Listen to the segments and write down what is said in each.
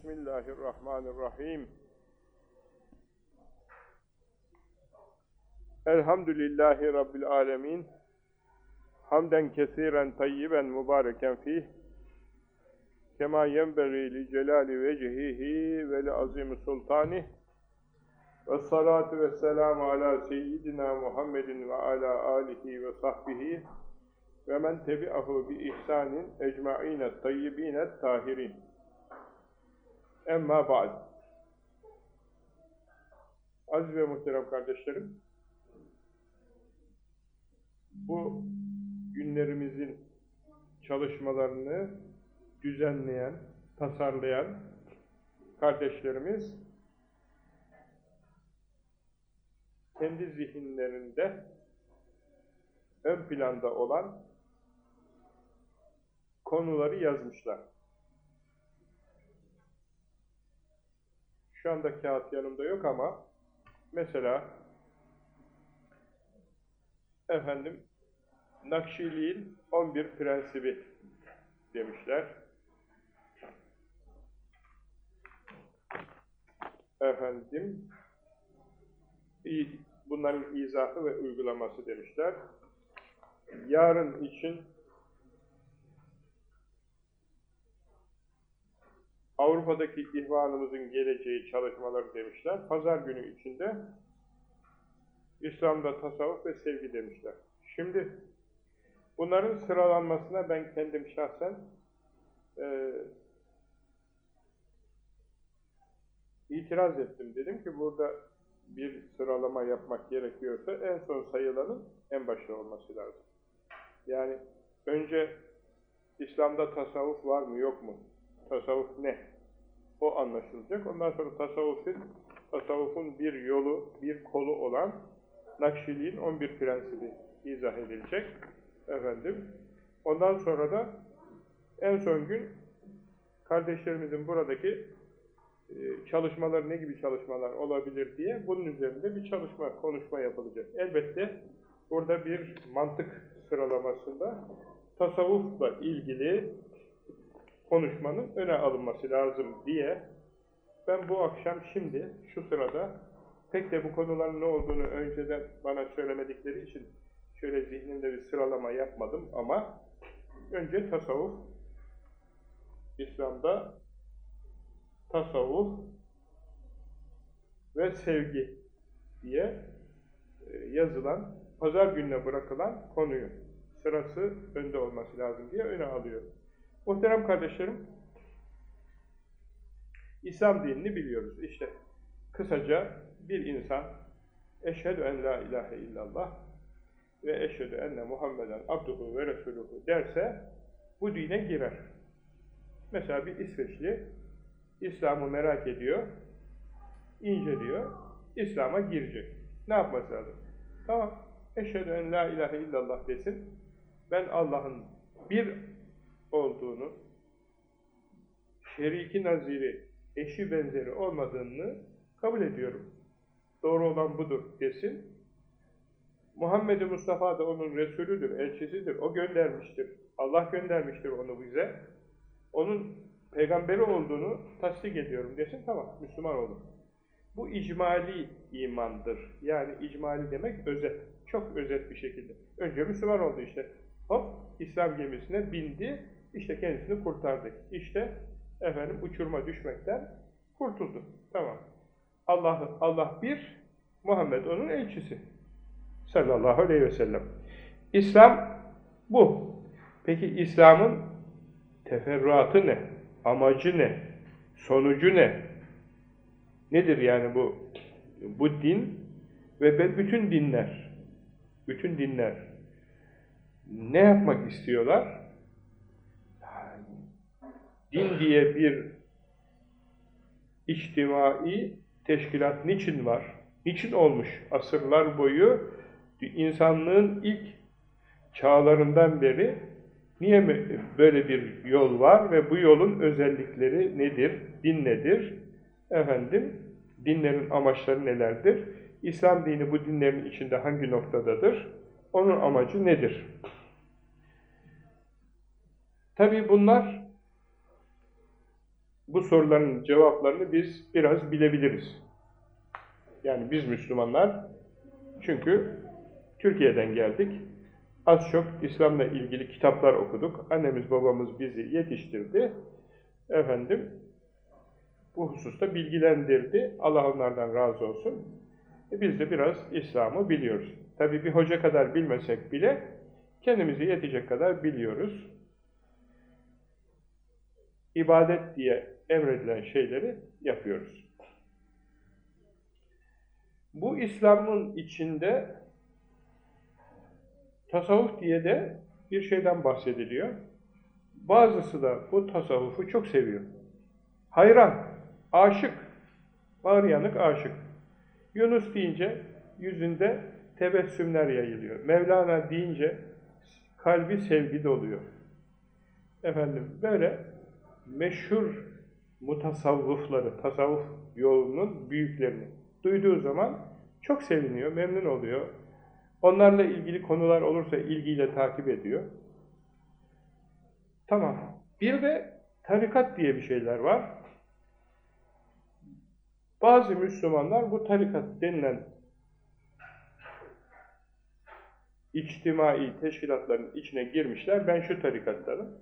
Bismillahirrahmanirrahim. Elhamdülillahi Rabbil alemin. Hamden kesiren tayyiben mübareken fih. Kema yenberi li celali vecihihi ve li azimi sultanih. Ve salatu ve selamu ala seyyidina Muhammedin ve ala alihi ve sahbihi ve men tebi'ahu bi ihsanin ecma'ine tayyibine tahirin. Emma ba'd. Aziz ve muhterem kardeşlerim, bu günlerimizin çalışmalarını düzenleyen, tasarlayan kardeşlerimiz kendi zihinlerinde ön planda olan konuları yazmışlar. Şu anda kağıt yanımda yok ama mesela efendim Nakşiliğin 11 prensibi demişler. Efendim bunların izahı ve uygulaması demişler. Yarın için Avrupa'daki ihvanımızın geleceği çalışmaları demişler. Pazar günü içinde İslam'da tasavvuf ve sevgi demişler. Şimdi bunların sıralanmasına ben kendim şahsen e, itiraz ettim. Dedim ki burada bir sıralama yapmak gerekiyorsa en son sayılanın en başta olması lazım. Yani önce İslam'da tasavvuf var mı yok mu? Tasavvuf ne? O anlaşılacak. Ondan sonra tasavvufun, tasavvufun bir yolu, bir kolu olan Nakşiliğin 11 prensibi izah edilecek. Efendim. Ondan sonra da en son gün kardeşlerimizin buradaki e, çalışmaları ne gibi çalışmalar olabilir diye bunun üzerinde bir çalışma, konuşma yapılacak. Elbette burada bir mantık sıralamasında tasavvufla ilgili konuşmanın öne alınması lazım diye ben bu akşam şimdi şu sırada pek de bu konuların ne olduğunu önceden bana söylemedikleri için şöyle zihnimde bir sıralama yapmadım ama önce tasavvuf İslam'da tasavvuf ve sevgi diye e, yazılan, pazar gününe bırakılan konuyu sırası önde olması lazım diye öne alıyor. Muhterem kardeşlerim, İslam dinini biliyoruz. İşte kısaca bir insan eşhedü en la ilahe illallah ve eşhedü enne Muhammeden abduhu ve resuluhu derse bu dine girer. Mesela bir İsveçli İslam'ı merak ediyor, inceliyor, İslam'a girecek. Ne yapması lazım? Tamam, eşhedü en la ilahe illallah desin. Ben Allah'ın bir olduğunu, şeriki naziri, eşi benzeri olmadığını kabul ediyorum. Doğru olan budur desin. Muhammed-i Mustafa da onun Resulüdür, elçisidir. O göndermiştir. Allah göndermiştir onu bize. Onun peygamberi olduğunu tasdik ediyorum desin, tamam, Müslüman olur. Bu icmali imandır. Yani icmali demek özet. Çok özet bir şekilde. Önce Müslüman oldu işte. Hop, İslam gemisine bindi, işte kendisini kurtardı. İşte efendim uçurma düşmekten kurtuldu. Tamam. Allah Allah bir, Muhammed onun elçisi. Sallallahu aleyhi ve sellem. İslam bu. Peki İslam'ın teferruatı ne? Amacı ne? Sonucu ne? Nedir yani bu? Bu din ve bütün dinler, bütün dinler ne yapmak istiyorlar? Din diye bir içtimai teşkilat niçin var? Niçin olmuş? Asırlar boyu insanlığın ilk çağlarından beri niye böyle bir yol var ve bu yolun özellikleri nedir? Din nedir? Efendim, dinlerin amaçları nelerdir? İslam dini bu dinlerin içinde hangi noktadadır? Onun amacı nedir? Tabi bunlar bu soruların cevaplarını biz biraz bilebiliriz. Yani biz Müslümanlar çünkü Türkiye'den geldik. Az çok İslam'la ilgili kitaplar okuduk. Annemiz babamız bizi yetiştirdi. Efendim bu hususta bilgilendirdi. Allah onlardan razı olsun. E biz de biraz İslam'ı biliyoruz. Tabi bir hoca kadar bilmesek bile kendimizi yetecek kadar biliyoruz. İbadet diye emredilen şeyleri yapıyoruz. Bu İslam'ın içinde tasavvuf diye de bir şeyden bahsediliyor. Bazısı da bu tasavvufu çok seviyor. Hayran, aşık, bağır yanık aşık. Yunus deyince yüzünde tebessümler yayılıyor. Mevlana deyince kalbi sevgi doluyor. Efendim böyle meşhur mutasavvıfları, tasavvuf yolunun büyüklerini duyduğu zaman çok seviniyor, memnun oluyor. Onlarla ilgili konular olursa ilgiyle takip ediyor. Tamam. Bir de tarikat diye bir şeyler var. Bazı Müslümanlar bu tarikat denilen içtimai teşkilatların içine girmişler. Ben şu tarikattanım,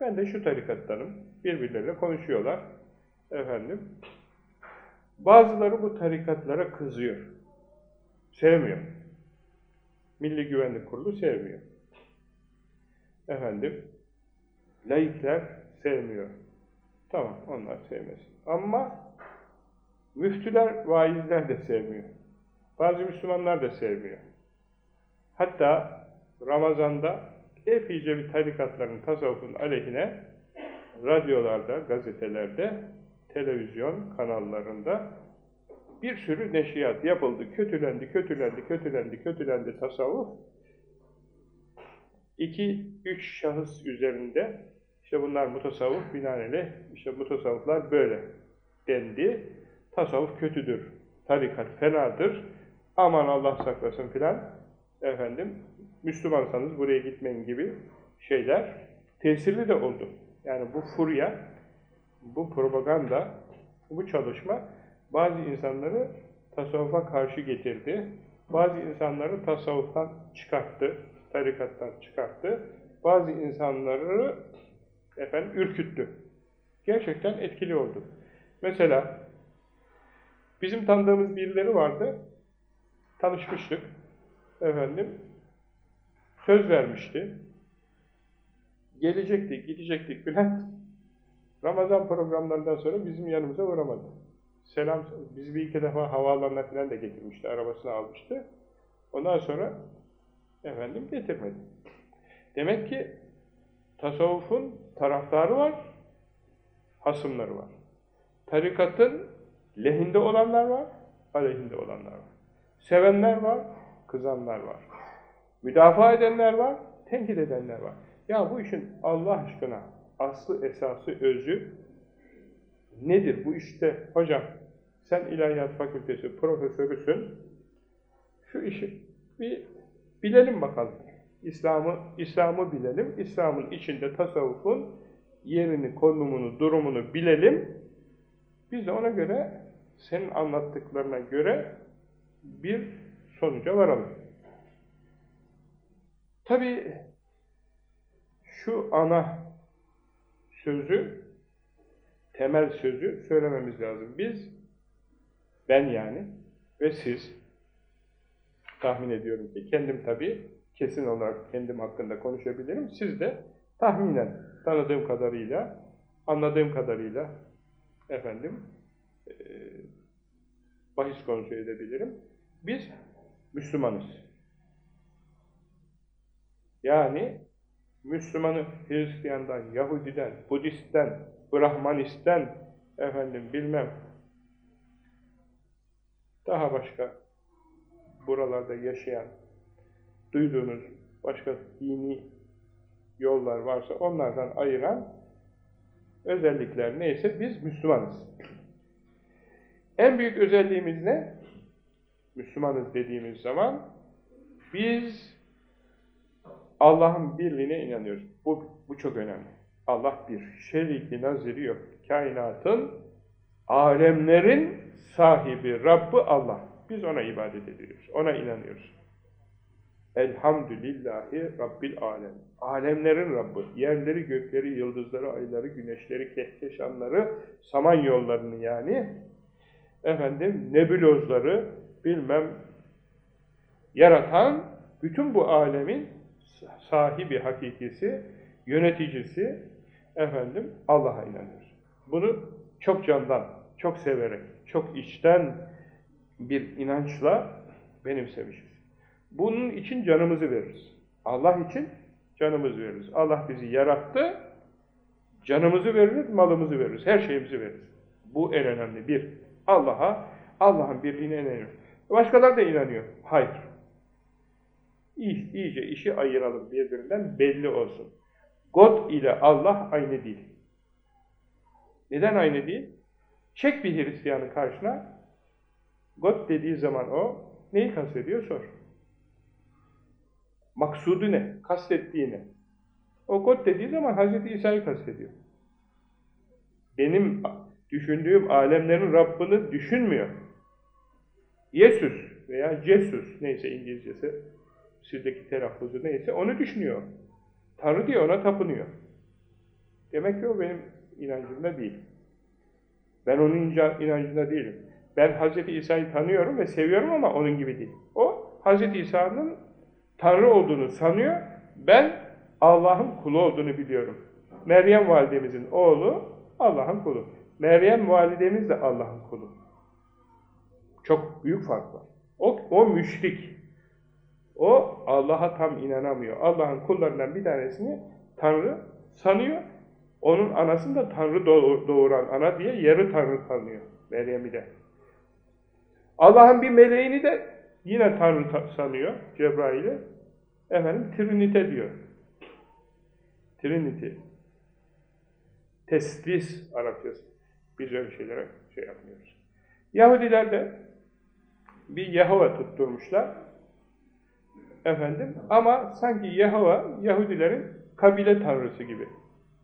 ben de şu tarikattanım. Birbirleriyle konuşuyorlar. Efendim. Bazıları bu tarikatlara kızıyor. Sevmiyor. Milli Güvenlik Kurulu sevmiyor. Efendim, laikler sevmiyor. Tamam, onlar sevmesin. Ama müftüler, vaizler de sevmiyor. Bazı Müslümanlar da sevmiyor. Hatta Ramazan'da epeyce bir tarikatların, tasavvufun aleyhine radyolarda, gazetelerde, televizyon kanallarında bir sürü neşriyat yapıldı, kötülendi, kötülendi, kötülendi, kötülendi tasavvuf. İki, üç şahıs üzerinde, işte bunlar mutasavvuf binaenaleyh, işte mutasavvuflar böyle dendi. Tasavvuf kötüdür, tarikat fenadır, aman Allah saklasın filan, efendim, Müslümansanız buraya gitmeyin gibi şeyler tesirli de oldu. Yani bu furya, bu propaganda, bu çalışma bazı insanları tasavvufa karşı getirdi. Bazı insanları tasavvuftan çıkarttı, tarikattan çıkarttı. Bazı insanları efendim ürküttü. Gerçekten etkili oldu. Mesela bizim tanıdığımız birileri vardı. Tanışmıştık. Efendim söz vermişti. Gelecektik, gidecektik filan. Ramazan programlarından sonra bizim yanımıza uğramadı selam, bizi bir iki defa havaalanına falan da getirmişti, arabasını almıştı. Ondan sonra efendim getirmedi. Demek ki tasavvufun taraftarı var, hasımları var. Tarikatın lehinde olanlar var, aleyhinde olanlar var. Sevenler var, kızanlar var. Müdafaa edenler var, tenkit edenler var. Ya bu işin Allah aşkına aslı, esası, özü nedir? Bu işte hocam sen İlahiyat Fakültesi profesörüsün. Şu işi bir bilelim bakalım. İslam'ı İslam'ı bilelim. İslam'ın içinde tasavvufun yerini, konumunu, durumunu bilelim. Biz de ona göre senin anlattıklarına göre bir sonuca varalım. Tabi şu ana sözü, temel sözü söylememiz lazım. Biz ben yani ve siz tahmin ediyorum ki kendim tabii kesin olarak kendim hakkında konuşabilirim. Siz de tahminen tanıdığım kadarıyla, anladığım kadarıyla efendim e, bahis konusu edebilirim. Biz Müslümanız. Yani Müslümanı Hristiyan'dan, Yahudiden, Budist'ten, Brahmanist'ten, efendim bilmem daha başka buralarda yaşayan, duyduğunuz başka dini yollar varsa onlardan ayıran özellikler neyse biz Müslümanız. En büyük özelliğimiz ne? Müslümanız dediğimiz zaman biz Allah'ın birliğine inanıyoruz. Bu, bu çok önemli. Allah bir. Şeriki naziri yok. kainatın, alemlerin sahibi, Rabbi Allah. Biz ona ibadet ediyoruz, ona inanıyoruz. Elhamdülillahi Rabbil alem. Alemlerin Rabbi. Yerleri, gökleri, yıldızları, ayları, güneşleri, kehkeşanları, saman yollarını yani, efendim, nebulozları, bilmem, yaratan, bütün bu alemin sahibi, hakikisi, yöneticisi, efendim, Allah'a inanıyoruz. Bunu çok candan, çok severek, çok içten bir inançla benimsemişiz. Bunun için canımızı veririz. Allah için canımızı veririz. Allah bizi yarattı, canımızı veririz, malımızı veririz, her şeyimizi veririz. Bu en önemli. Bir, Allah'a, Allah'ın birliğine inanıyoruz. Başkaları da inanıyor. Hayır. İyi, iyice işi ayıralım birbirinden belli olsun. God ile Allah aynı değil. Neden aynı değil? Çek bir Hristiyanı karşına, God dediği zaman o, neyi kastediyor sor. Maksudu ne? Kastettiği ne? O God dediği zaman Hz. İsa'yı kastediyor. Benim düşündüğüm alemlerin Rabbini düşünmüyor. Yesus veya Jesus neyse İngilizcesi, sizdeki telaffuzu neyse onu düşünüyor. Tanrı diyor ona tapınıyor. Demek ki o benim inancımda değil. Ben onun inancında değilim. Ben Hz. İsa'yı tanıyorum ve seviyorum ama onun gibi değil. O Hz. İsa'nın Tanrı olduğunu sanıyor. Ben Allah'ın kulu olduğunu biliyorum. Meryem validemizin oğlu Allah'ın kulu. Meryem validemiz de Allah'ın kulu. Çok büyük fark var. O, o müşrik. O Allah'a tam inanamıyor. Allah'ın kullarından bir tanesini Tanrı sanıyor. Onun anasını da Tanrı doğuran ana diye yarı Tanrı tanıyor Meryem'i de. Allah'ın bir meleğini de yine Tanrı sanıyor Cebrail'i. Efendim Trinite diyor. Trinity. Teslis Arapçası. Biz öyle şeylere şey yapmıyoruz. Yahudiler de bir Yahova tutturmuşlar. Efendim ama sanki Yahova Yahudilerin kabile tanrısı gibi.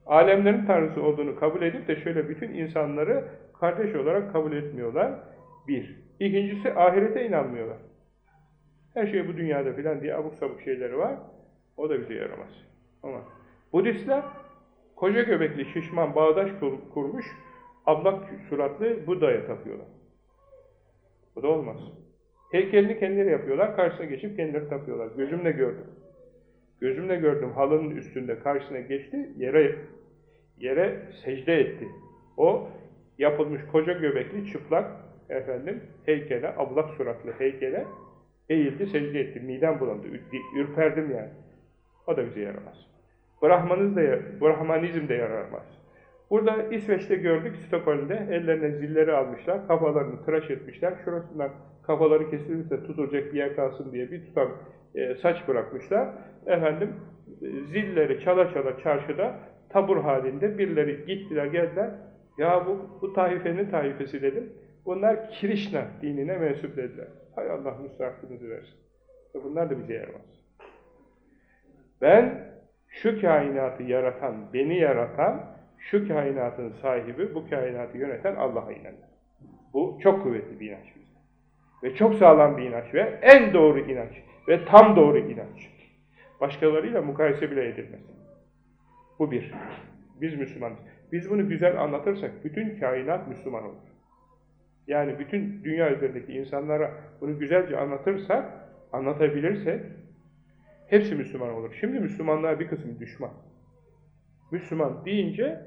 Alemlerin tanrısı olduğunu kabul edip de şöyle bütün insanları kardeş olarak kabul etmiyorlar. Bir. İkincisi ahirete inanmıyorlar. Her şey bu dünyada filan diye abuk sabuk şeyleri var. O da bize yaramaz. Ama Budistler koca göbekli şişman bağdaş kurmuş ablak suratlı Buda'ya tapıyorlar. Bu da olmaz. Heykelini kendileri yapıyorlar, karşısına geçip kendileri tapıyorlar. Gözümle gördüm. Gözümle gördüm halının üstünde karşısına geçti, yere yere secde etti. O yapılmış koca göbekli çıplak efendim heykele, ablak suratlı heykele eğildi, secde etti. Midem bulandı, ürperdim yani. O da bize yaramaz. Brahmanız da, Brahmanizm de yaramaz. Burada İsveç'te gördük, Stockholm'de ellerine zilleri almışlar, kafalarını tıraş etmişler. Şurasından kafaları kesilirse tutulacak bir yer kalsın diye bir tutam e, saç bırakmışlar. Efendim, zilleri çala çala çarşıda tabur halinde birileri gittiler geldiler. Ya bu, bu taifenin taifesi dedim. Bunlar Kirişna dinine mensup dediler. Hay Allah müstahakınızı versin. E bunlar da bize yaramaz. Ben şu kainatı yaratan, beni yaratan, şu kainatın sahibi, bu kainatı yöneten Allah'a inanır. Bu çok kuvvetli bir inanç. Ve çok sağlam bir inanç ve en doğru inanç ve tam doğru inanç. Başkalarıyla mukayese bile edilmez. Bu bir. Biz Müslümanız. Biz bunu güzel anlatırsak bütün kainat Müslüman olur. Yani bütün dünya üzerindeki insanlara bunu güzelce anlatırsak, anlatabilirsek hepsi Müslüman olur. Şimdi Müslümanlar bir kısmı düşman. Müslüman deyince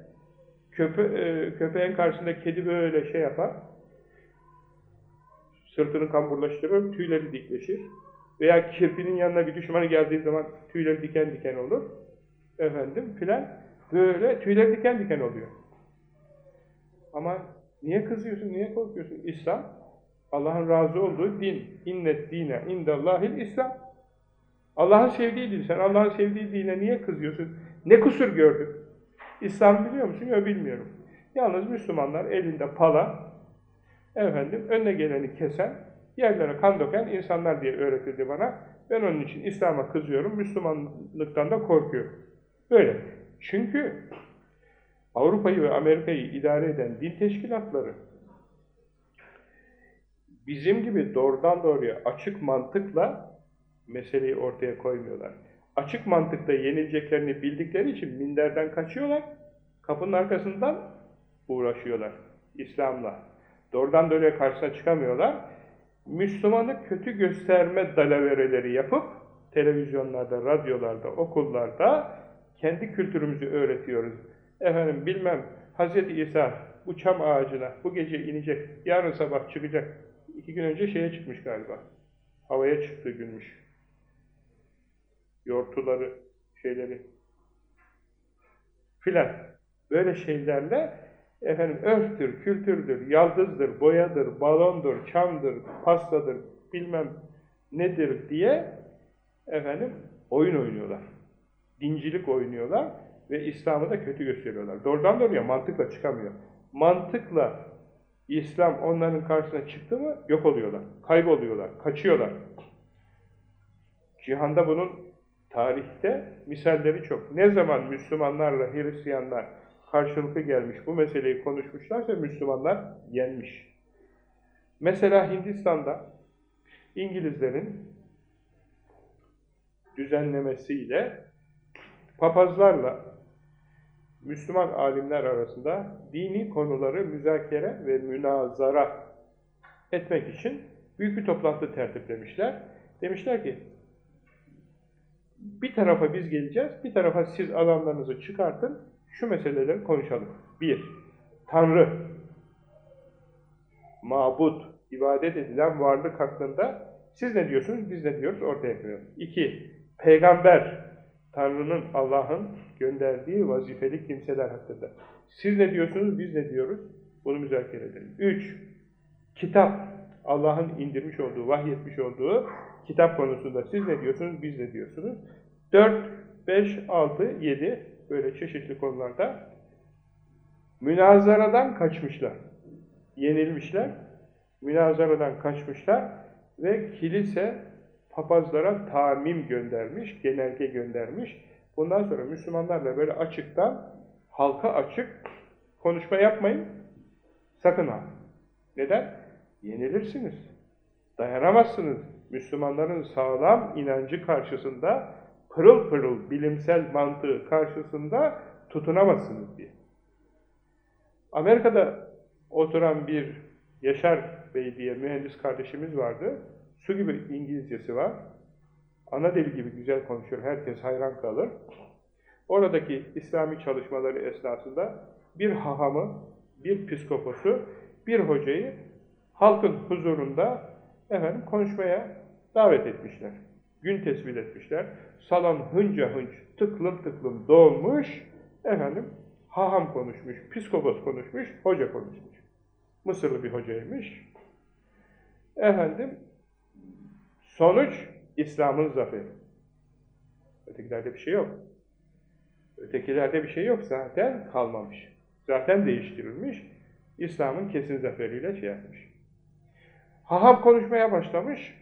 köpe, e, köpeğin karşısında kedi böyle şey yapar, sırtını kamburlaştırır, tüyleri dikleşir. Veya kirpinin yanına bir düşmanı geldiği zaman tüyleri diken diken olur. Efendim filan. Böyle tüyler diken diken oluyor. Ama niye kızıyorsun, niye korkuyorsun? İslam, Allah'ın razı olduğu din. İnnet dine indallahil İslam. Allah'ın sevdiği din. Sen Allah'ın sevdiği dine niye kızıyorsun? Ne kusur gördün? İslam biliyor musun? Yok bilmiyorum. Yalnız Müslümanlar elinde pala, efendim önüne geleni kesen, yerlere kan döken insanlar diye öğretildi bana. Ben onun için İslam'a kızıyorum, Müslümanlıktan da korkuyorum. Böyle. Çünkü Avrupa'yı ve Amerika'yı idare eden din teşkilatları bizim gibi doğrudan doğruya açık mantıkla meseleyi ortaya koymuyorlar. Açık mantıkta yenileceklerini bildikleri için minderden kaçıyorlar, kapının arkasından uğraşıyorlar İslam'la. Doğrudan doğruya karşısına çıkamıyorlar. Müslümanı kötü gösterme dalavereleri yapıp televizyonlarda, radyolarda, okullarda kendi kültürümüzü öğretiyoruz. Efendim bilmem Hz. İsa bu çam ağacına bu gece inecek, yarın sabah çıkacak. İki gün önce şeye çıkmış galiba. Havaya çıktığı günmüş. Yortuları, şeyleri filan. Böyle şeylerle efendim örftür, kültürdür, yaldızdır, boyadır, balondur, çamdır, pastadır, bilmem nedir diye efendim oyun oynuyorlar. Dincilik oynuyorlar ve İslam'ı da kötü gösteriyorlar. Doğrudan doğruya mantıkla çıkamıyor. Mantıkla İslam onların karşısına çıktı mı yok oluyorlar, kayboluyorlar, kaçıyorlar. Cihanda bunun tarihte misalleri çok. Ne zaman Müslümanlarla Hristiyanlar karşılıklı gelmiş bu meseleyi konuşmuşlarsa Müslümanlar yenmiş. Mesela Hindistan'da İngilizlerin düzenlemesiyle papazlarla Müslüman alimler arasında dini konuları müzakere ve münazara etmek için büyük bir toplantı tertiplemişler. Demişler ki, bir tarafa biz geleceğiz, bir tarafa siz adamlarınızı çıkartın, şu meseleleri konuşalım. Bir, Tanrı, mabut, ibadet edilen varlık hakkında siz ne diyorsunuz, biz ne diyoruz ortaya koyalım. İki, peygamber, Tanrı'nın, Allah'ın gönderdiği vazifeli kimseler hakkında. Siz ne diyorsunuz, biz ne diyoruz? Bunu müzakere edelim. Üç, kitap, Allah'ın indirmiş olduğu, vahyetmiş olduğu kitap konusunda siz ne diyorsunuz, biz ne diyorsunuz? Dört, beş, altı, yedi böyle çeşitli konularda münazaradan kaçmışlar. Yenilmişler, münazaradan kaçmışlar ve kilise papazlara tamim göndermiş, genelge göndermiş. Bundan sonra Müslümanlarla böyle açıktan, halka açık konuşma yapmayın. Sakın ha. Neden? Yenilirsiniz. Dayanamazsınız. Müslümanların sağlam inancı karşısında, pırıl pırıl bilimsel mantığı karşısında tutunamazsınız diye. Amerika'da oturan bir Yaşar Bey diye mühendis kardeşimiz vardı. Su gibi İngilizcesi var. Ana dili gibi güzel konuşuyor. Herkes hayran kalır. Oradaki İslami çalışmaları esnasında bir hahamı, bir psikoposu, bir hocayı halkın huzurunda efendim konuşmaya davet etmişler. Gün tespit etmişler. Salon hınca hınç, tıklım tıklım dolmuş. Efendim haham konuşmuş, psikopos konuşmuş, hoca konuşmuş. Mısırlı bir hocaymış. Efendim sonuç İslam'ın zaferi. Ötekilerde bir şey yok. Ötekilerde bir şey yok zaten kalmamış. Zaten değiştirilmiş. İslam'ın kesin zaferiyle şey yapmış. Haham konuşmaya başlamış,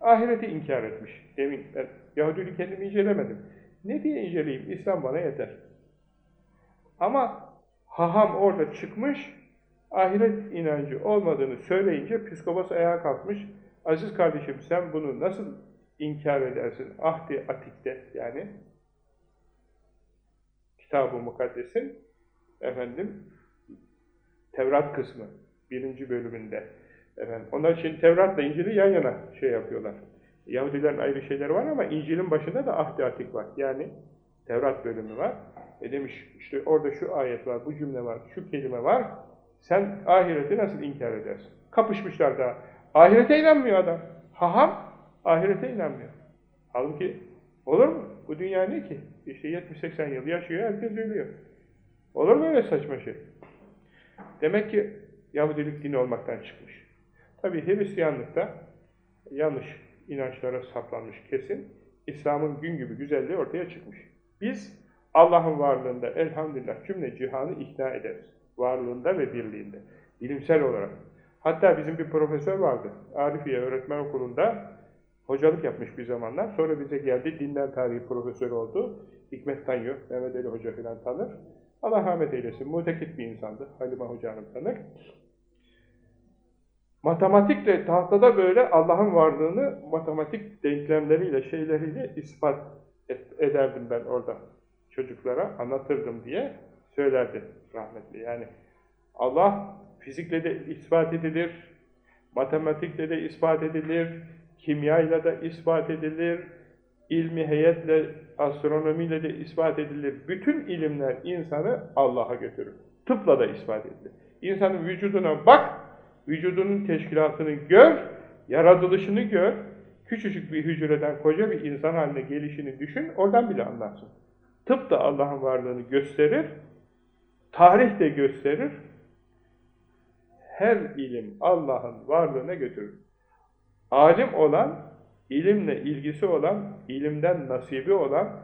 ahireti inkar etmiş. Demin ben Yahudiliği kendimi incelemedim. Ne diye inceleyeyim? İslam bana yeter. Ama haham orada çıkmış, ahiret inancı olmadığını söyleyince psikopos ayağa kalkmış. Aziz kardeşim sen bunu nasıl inkar edersin? Ahdi atikte yani Kitab-ı Mukaddes'in efendim Tevrat kısmı birinci bölümünde efendim onlar için Tevrat'la İncil'i yan yana şey yapıyorlar. Yahudilerin ayrı şeyleri var ama İncil'in başında da ahdi atik var. Yani Tevrat bölümü var. E demiş işte orada şu ayet var, bu cümle var, şu kelime var. Sen ahireti nasıl inkar edersin? Kapışmışlar daha. Ahirete inanmıyor adam. Haham ahirete inanmıyor. Halbuki olur mu? Bu dünya ne ki? İşte 70-80 yıl yaşıyor, herkes ölüyor. Olur mu öyle saçma şey? Demek ki Yahudilik dini olmaktan çıkmış. Tabi Hristiyanlıkta yanlış inançlara saplanmış kesin. İslam'ın gün gibi güzelliği ortaya çıkmış. Biz Allah'ın varlığında elhamdülillah cümle cihanı ikna ederiz. Varlığında ve birliğinde. Bilimsel olarak. Hatta bizim bir profesör vardı. Arifiye Öğretmen Okulu'nda hocalık yapmış bir zamanlar. Sonra bize geldi. Dinler tarihi profesörü oldu. Hikmet Tanyo, Mehmet Ali Hoca filan tanır. Allah rahmet eylesin. Mutekit bir insandı. Halime Hoca Hanım tanır. Matematikle tahtada böyle Allah'ın varlığını matematik denklemleriyle, şeyleriyle ispat ederdim ben orada çocuklara, anlatırdım diye söylerdi rahmetli. Yani Allah fizikle de ispat edilir, matematikle de ispat edilir, kimyayla da ispat edilir, ilmi heyetle, astronomiyle de ispat edilir. Bütün ilimler insanı Allah'a götürür. Tıpla da ispat edilir. İnsanın vücuduna bak, vücudunun teşkilatını gör, yaratılışını gör, küçücük bir hücreden koca bir insan haline gelişini düşün, oradan bile anlarsın. Tıp da Allah'ın varlığını gösterir, tarih de gösterir, her ilim Allah'ın varlığına götürür. Alim olan, ilimle ilgisi olan, ilimden nasibi olan,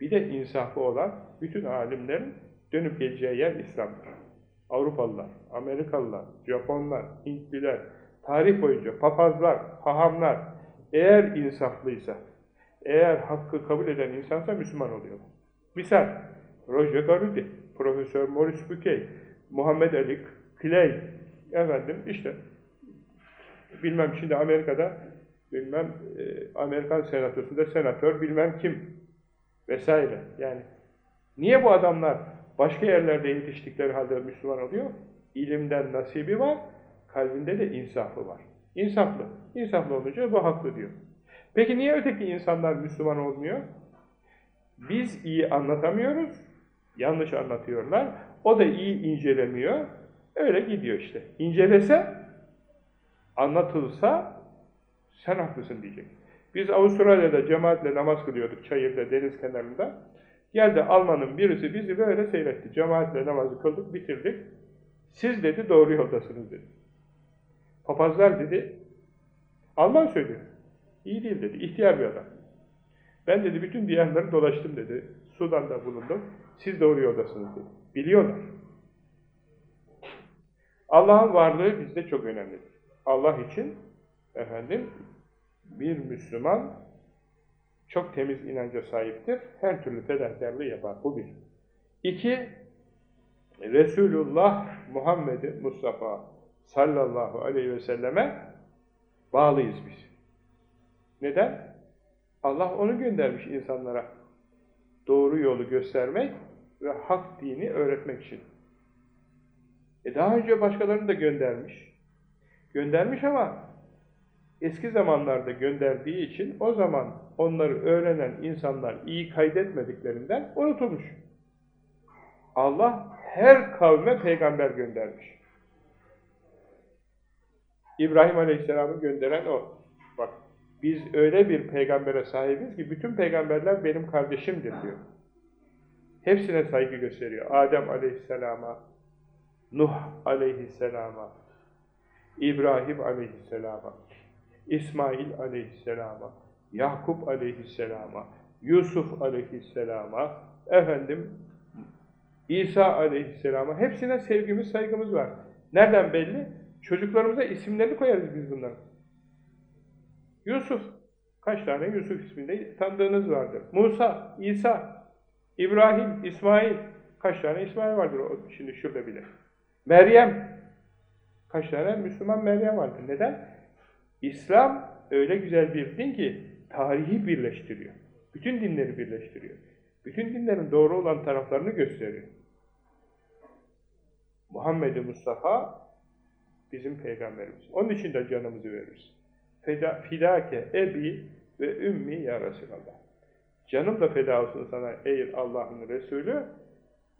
bir de insafı olan bütün alimlerin dönüp geleceği yer İslam'dır. Avrupalılar, Amerikalılar, Japonlar, Hintliler, tarih boyunca papazlar, hahamlar eğer insaflıysa, eğer hakkı kabul eden insansa Müslüman oluyor. Misal, Roger Garudi, Profesör Maurice Buquet, Muhammed Ali Clay, efendim işte bilmem şimdi Amerika'da bilmem e, Amerikan senatosunda senatör bilmem kim vesaire. Yani niye bu adamlar başka yerlerde yetiştikleri halde Müslüman oluyor? İlimden nasibi var, kalbinde de insafı var. İnsaflı. İnsaflı olunca bu haklı diyor. Peki niye öteki insanlar Müslüman olmuyor? Biz iyi anlatamıyoruz, yanlış anlatıyorlar. O da iyi incelemiyor. Öyle gidiyor işte. İncelese, anlatılsa sen haklısın diyecek. Biz Avustralya'da cemaatle namaz kılıyorduk çayırda, deniz kenarında. Geldi Alman'ın birisi bizi böyle seyretti. Cemaatle namazı kıldık, bitirdik. Siz dedi doğru yoldasınız dedi. Papazlar dedi, Alman söylüyor. İyi değil dedi, ihtiyar bir adam. Ben dedi bütün diyarları dolaştım dedi. Sudan'da bulundum. Siz doğru yoldasınız dedi. Biliyorlar. Allah'ın varlığı bizde çok önemlidir. Allah için efendim bir Müslüman çok temiz inanca sahiptir. Her türlü fedakarlığı yapar. Bu bir. İki, Resulullah Muhammed Mustafa sallallahu aleyhi ve selleme bağlıyız biz. Neden? Allah onu göndermiş insanlara. Doğru yolu göstermek ve hak dini öğretmek için. E daha önce başkalarını da göndermiş. Göndermiş ama eski zamanlarda gönderdiği için o zaman onları öğrenen insanlar iyi kaydetmediklerinden unutulmuş. Allah her kavme peygamber göndermiş. İbrahim Aleyhisselam'ı gönderen o. Bak, biz öyle bir peygambere sahibiz ki bütün peygamberler benim kardeşimdir diyor. Hepsine saygı gösteriyor. Adem Aleyhisselam'a, Nuh Aleyhisselam'a, İbrahim Aleyhisselam'a, İsmail Aleyhisselam'a, Yakup Aleyhisselam'a, Yusuf Aleyhisselam'a, efendim İsa Aleyhisselam'a hepsine sevgimiz, saygımız var. Nereden belli? Çocuklarımıza isimlerini koyarız biz bunların. Yusuf, kaç tane Yusuf isminde tanıdığınız vardır. Musa, İsa, İbrahim, İsmail, kaç tane İsmail vardır şimdi şurada bile. Meryem, kaç tane Müslüman Meryem vardır. Neden? İslam öyle güzel bir din ki tarihi birleştiriyor. Bütün dinleri birleştiriyor. Bütün dinlerin doğru olan taraflarını gösteriyor. Muhammed-i Mustafa bizim peygamberimiz. Onun için de canımızı veririz. Feda, fidake ebi ve ümmi ya Resulallah. Canım da feda olsun sana ey Allah'ın Resulü.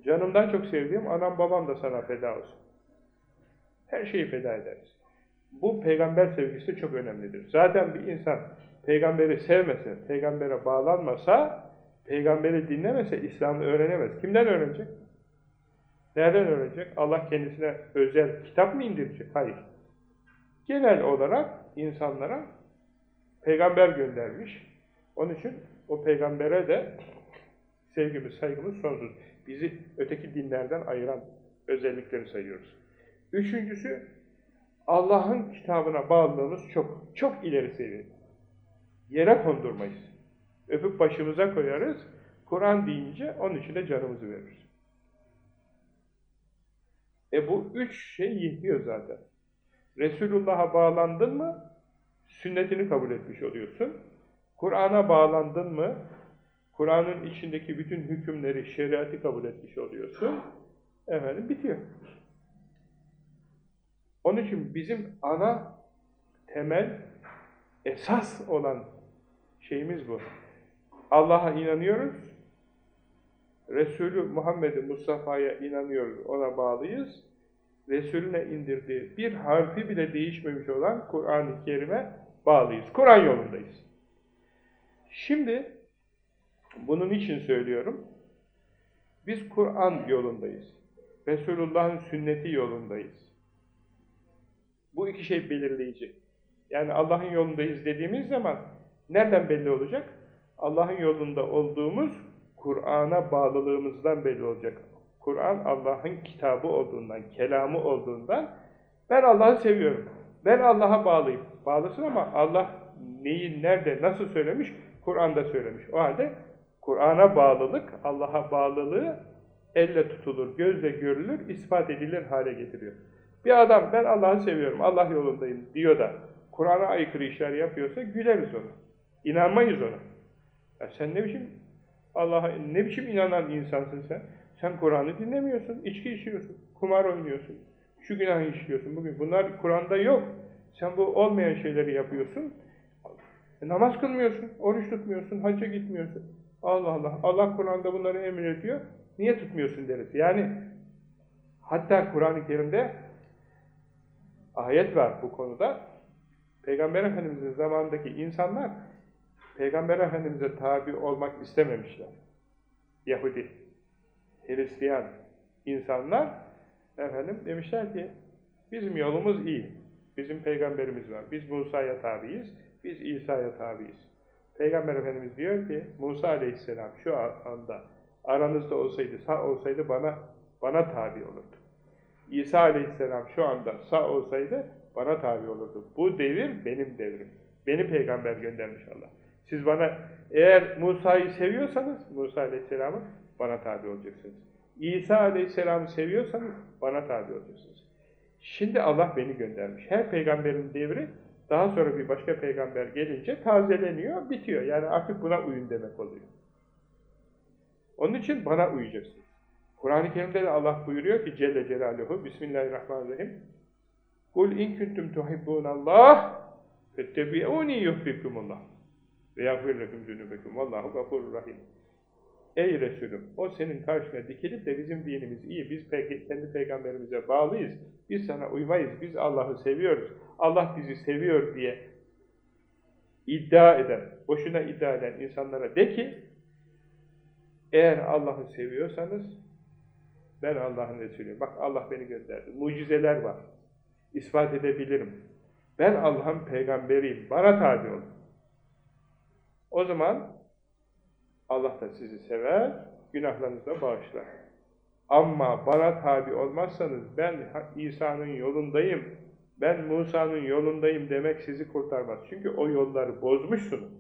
Canımdan çok sevdiğim anam babam da sana feda olsun. Her şeyi feda ederiz. Bu peygamber sevgisi çok önemlidir. Zaten bir insan peygamberi sevmese, peygambere bağlanmasa, peygamberi dinlemese İslam'ı öğrenemez. Kimden öğrenecek? Nereden öğrenecek? Allah kendisine özel kitap mı indirecek? Hayır. Genel olarak insanlara peygamber göndermiş. Onun için o peygambere de sevgimiz, saygımız sonsuz. Bizi öteki dinlerden ayıran özellikleri sayıyoruz. Üçüncüsü, Allah'ın kitabına bağlılığımız çok, çok ileri seviyede. Yere kondurmayız. Öpüp başımıza koyarız, Kur'an deyince onun için de canımızı veririz. E bu üç şey yetiyor zaten. Resulullah'a bağlandın mı, sünnetini kabul etmiş oluyorsun. Kur'an'a bağlandın mı, Kur'an'ın içindeki bütün hükümleri, şeriatı kabul etmiş oluyorsun. Efendim bitiyor. Onun için bizim ana temel, esas olan şeyimiz bu. Allah'a inanıyoruz, Resulü Muhammed Mustafa'ya inanıyoruz, ona bağlıyız. Resulüne indirdiği bir harfi bile değişmemiş olan Kur'an-ı Kerim'e bağlıyız. Kur'an yolundayız. Şimdi bunun için söylüyorum. Biz Kur'an yolundayız. Resulullah'ın sünneti yolundayız. Bu iki şey belirleyici. Yani Allah'ın yolundayız dediğimiz zaman nereden belli olacak? Allah'ın yolunda olduğumuz Kur'an'a bağlılığımızdan belli olacak. Kur'an Allah'ın kitabı olduğundan, kelamı olduğundan ben Allah'ı seviyorum. Ben Allah'a bağlıyım. Bağlısın ama Allah neyi, nerede, nasıl söylemiş? Kur'an'da söylemiş. O halde Kur'an'a bağlılık, Allah'a bağlılığı elle tutulur, gözle görülür, ispat edilir hale getiriyor. Bir adam ben Allah'ı seviyorum, Allah yolundayım diyor da Kur'an'a aykırı işler yapıyorsa güleriz ona. İnanmayız ona. Ya sen ne biçim Allah'a ne biçim inanan insansın sen? Sen Kur'an'ı dinlemiyorsun, içki içiyorsun, kumar oynuyorsun, şu günahı işliyorsun bugün. Bunlar Kur'an'da yok. Sen bu olmayan şeyleri yapıyorsun. E, namaz kılmıyorsun, oruç tutmuyorsun, hacca gitmiyorsun. Allah Allah, Allah Kur'an'da bunları emrediyor. Niye tutmuyorsun deriz. Yani hatta Kur'an-ı Kerim'de ayet var bu konuda. Peygamber Efendimiz'in zamanındaki insanlar Peygamber Efendimiz'e tabi olmak istememişler. Yahudi, Hristiyan insanlar efendim demişler ki bizim yolumuz iyi. Bizim peygamberimiz var. Biz Musa'ya tabiiz. Biz İsa'ya tabiiz. Peygamber Efendimiz diyor ki Musa Aleyhisselam şu anda aranızda olsaydı, sağ olsaydı bana bana tabi olurdu. İsa Aleyhisselam şu anda sağ olsaydı bana tabi olurdu. Bu devir benim devrim. Beni peygamber göndermiş Allah. Siz bana eğer Musa'yı seviyorsanız Musa Aleyhisselam'ı bana tabi olacaksınız. İsa Aleyhisselam'ı seviyorsanız bana tabi olacaksınız. Şimdi Allah beni göndermiş. Her peygamberin devri daha sonra bir başka peygamber gelince tazeleniyor, bitiyor. Yani artık buna uyun demek oluyor. Onun için bana uyacaksın. Kur'an-ı Kerim'de de Allah buyuruyor ki Celle Celaluhu Bismillahirrahmanirrahim Kul in kuntum tuhibbunallah fettebi'uni yuhbibkumullah ve yagfir lekum zunubekum vallahu gafurur rahim. Ey Resulüm, o senin karşına dikilip de bizim dinimiz iyi, biz pe kendi peygamberimize bağlıyız, biz sana uymayız, biz Allah'ı seviyoruz, Allah bizi seviyor diye iddia eden, boşuna iddia eden insanlara de ki, eğer Allah'ı seviyorsanız, ben Allah'ın Resulüyüm. Bak Allah beni gönderdi. Mucizeler var. İspat edebilirim. Ben Allah'ın peygamberiyim. Bana tabi olun. O zaman Allah da sizi sever, günahlarınızı da bağışlar. Ama bana tabi olmazsanız ben İsa'nın yolundayım, ben Musa'nın yolundayım demek sizi kurtarmaz. Çünkü o yolları bozmuşsunuz.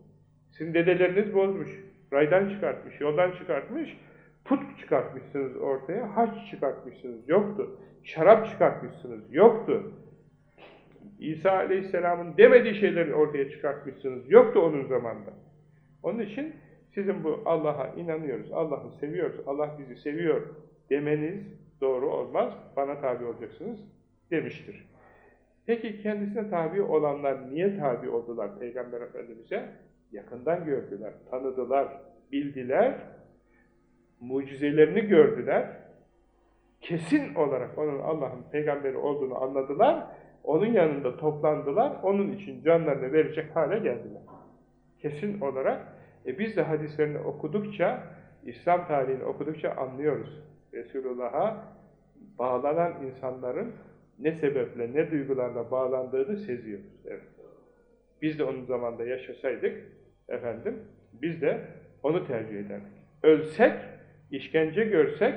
Sizin dedeleriniz bozmuş, raydan çıkartmış, yoldan çıkartmış, put çıkartmışsınız ortaya, haç çıkartmışsınız, yoktu. Şarap çıkartmışsınız, yoktu. İsa Aleyhisselam'ın demediği şeyleri ortaya çıkartmışsınız, yoktu onun zamanında. Onun için sizin bu Allah'a inanıyoruz, Allah'ı seviyoruz, Allah bizi seviyor demeniz doğru olmaz, bana tabi olacaksınız demiştir. Peki kendisine tabi olanlar niye tabi oldular Peygamber Efendimiz'e? Yakından gördüler, tanıdılar, bildiler, mucizelerini gördüler, kesin olarak onun Allah'ın peygamberi olduğunu anladılar, onun yanında toplandılar, onun için canlarını verecek hale geldiler. Kesin olarak e biz de hadislerini okudukça, İslam tarihini okudukça anlıyoruz. Resulullah'a bağlanan insanların ne sebeple, ne duygularla bağlandığını seziyoruz. Evet. Biz de onun zamanda yaşasaydık, efendim, biz de onu tercih ederdik. Ölsek, işkence görsek,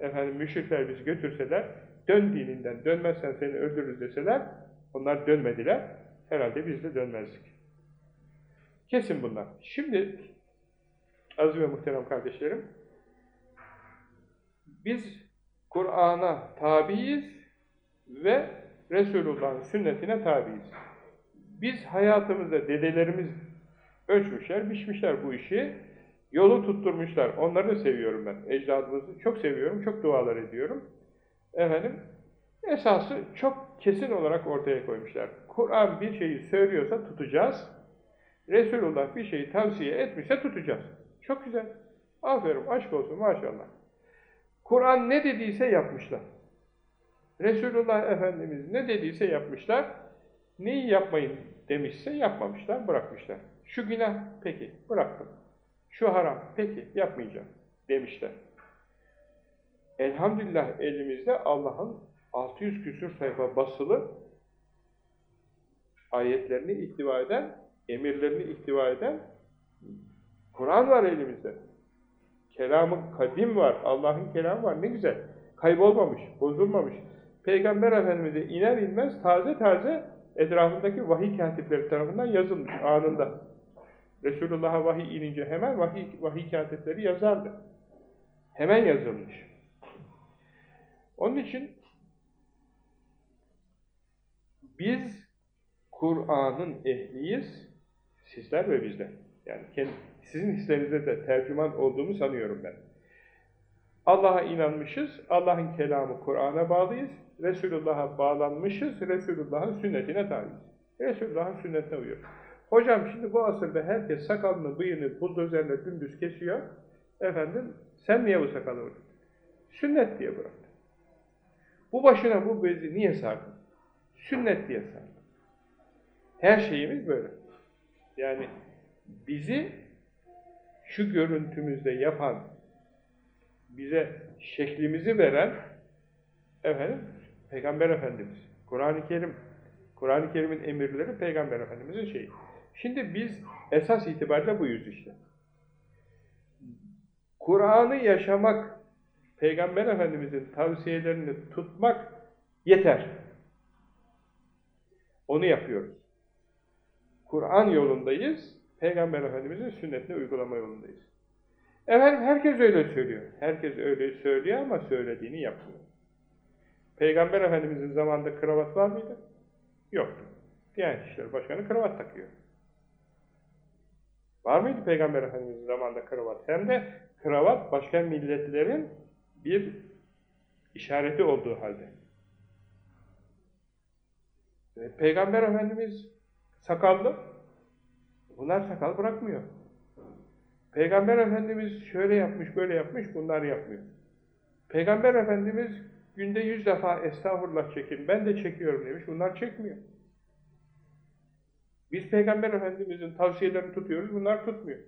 efendim müşrikler bizi götürseler, dön dininden, dönmezsen seni öldürürüz deseler, onlar dönmediler, herhalde biz de dönmezdik. Kesin bunlar. Şimdi, aziz ve muhterem kardeşlerim, biz Kur'an'a tabiiz ve Resulullah'ın sünnetine tabiiz. Biz hayatımızda dedelerimiz ölçmüşler, biçmişler bu işi, yolu tutturmuşlar. Onları da seviyorum ben. Ecdadımızı çok seviyorum, çok dualar ediyorum. Efendim, esası çok kesin olarak ortaya koymuşlar. Kur'an bir şeyi söylüyorsa tutacağız. Resulullah bir şeyi tavsiye etmişse tutacağız. Çok güzel. Aferin, aşk olsun maşallah. Kur'an ne dediyse yapmışlar. Resulullah Efendimiz ne dediyse yapmışlar. Neyi yapmayın demişse yapmamışlar, bırakmışlar. Şu günah, peki, bıraktım. Şu haram, peki, yapmayacağım demişler. Elhamdülillah elimizde Allah'ın 600 küsur sayfa basılı ayetlerini ihtiva eden, emirlerini ihtiva eden Kur'an var elimizde. Kelamı kadim var, Allah'ın kelamı var. Ne güzel. Kaybolmamış, bozulmamış. Peygamber Efendimiz'e iner inmez taze taze etrafındaki vahiy katipleri tarafından yazılmış anında. Resulullah'a vahiy inince hemen vahiy, vahiy katipleri yazardı. Hemen yazılmış. Onun için biz Kur'an'ın ehliyiz, sizler ve bizler. Yani kendi, sizin hislerinizde de tercüman olduğumu sanıyorum ben. Allah'a inanmışız, Allah'ın kelamı Kur'an'a bağlıyız, Resulullah'a bağlanmışız, Resulullah'ın sünnetine tabiiz. Resulullah'ın sünnetine uyuyor. Hocam şimdi bu asırda herkes sakalını, bıyığını buldozerle dümdüz kesiyor. Efendim, sen niye bu sakalı vurdun? Sünnet diye bıraktın. Bu başına bu bezi niye sardın? Sünnet diye sardın. Her şeyimiz böyle. Yani bizi şu görüntümüzde yapan, bize şeklimizi veren efendim Peygamber Efendimiz. Kur'an-ı Kerim. Kur'an-ı Kerim'in emirleri Peygamber Efendimiz'in şeyi. Şimdi biz esas itibariyle buyuz işte. Kur'an'ı yaşamak, Peygamber Efendimiz'in tavsiyelerini tutmak yeter. Onu yapıyoruz. Kur'an yolundayız, Peygamber Efendimiz'in sünnetini uygulama yolundayız. Efendim herkes öyle söylüyor. Herkes öyle söylüyor ama söylediğini yapmıyor. Peygamber Efendimiz'in zamanında kravat var mıydı? Yoktu. Diyanet İşleri Başkanı kravat takıyor. Var mıydı Peygamber Efendimiz'in zamanında kravat? Hem de kravat başka milletlerin bir işareti olduğu halde. Peygamber Efendimiz sakallı. Bunlar sakal bırakmıyor. Peygamber Efendimiz şöyle yapmış, böyle yapmış, bunlar yapmıyor. Peygamber Efendimiz günde yüz defa estağfurullah çekin, ben de çekiyorum demiş, bunlar çekmiyor. Biz Peygamber Efendimiz'in tavsiyelerini tutuyoruz, bunlar tutmuyor.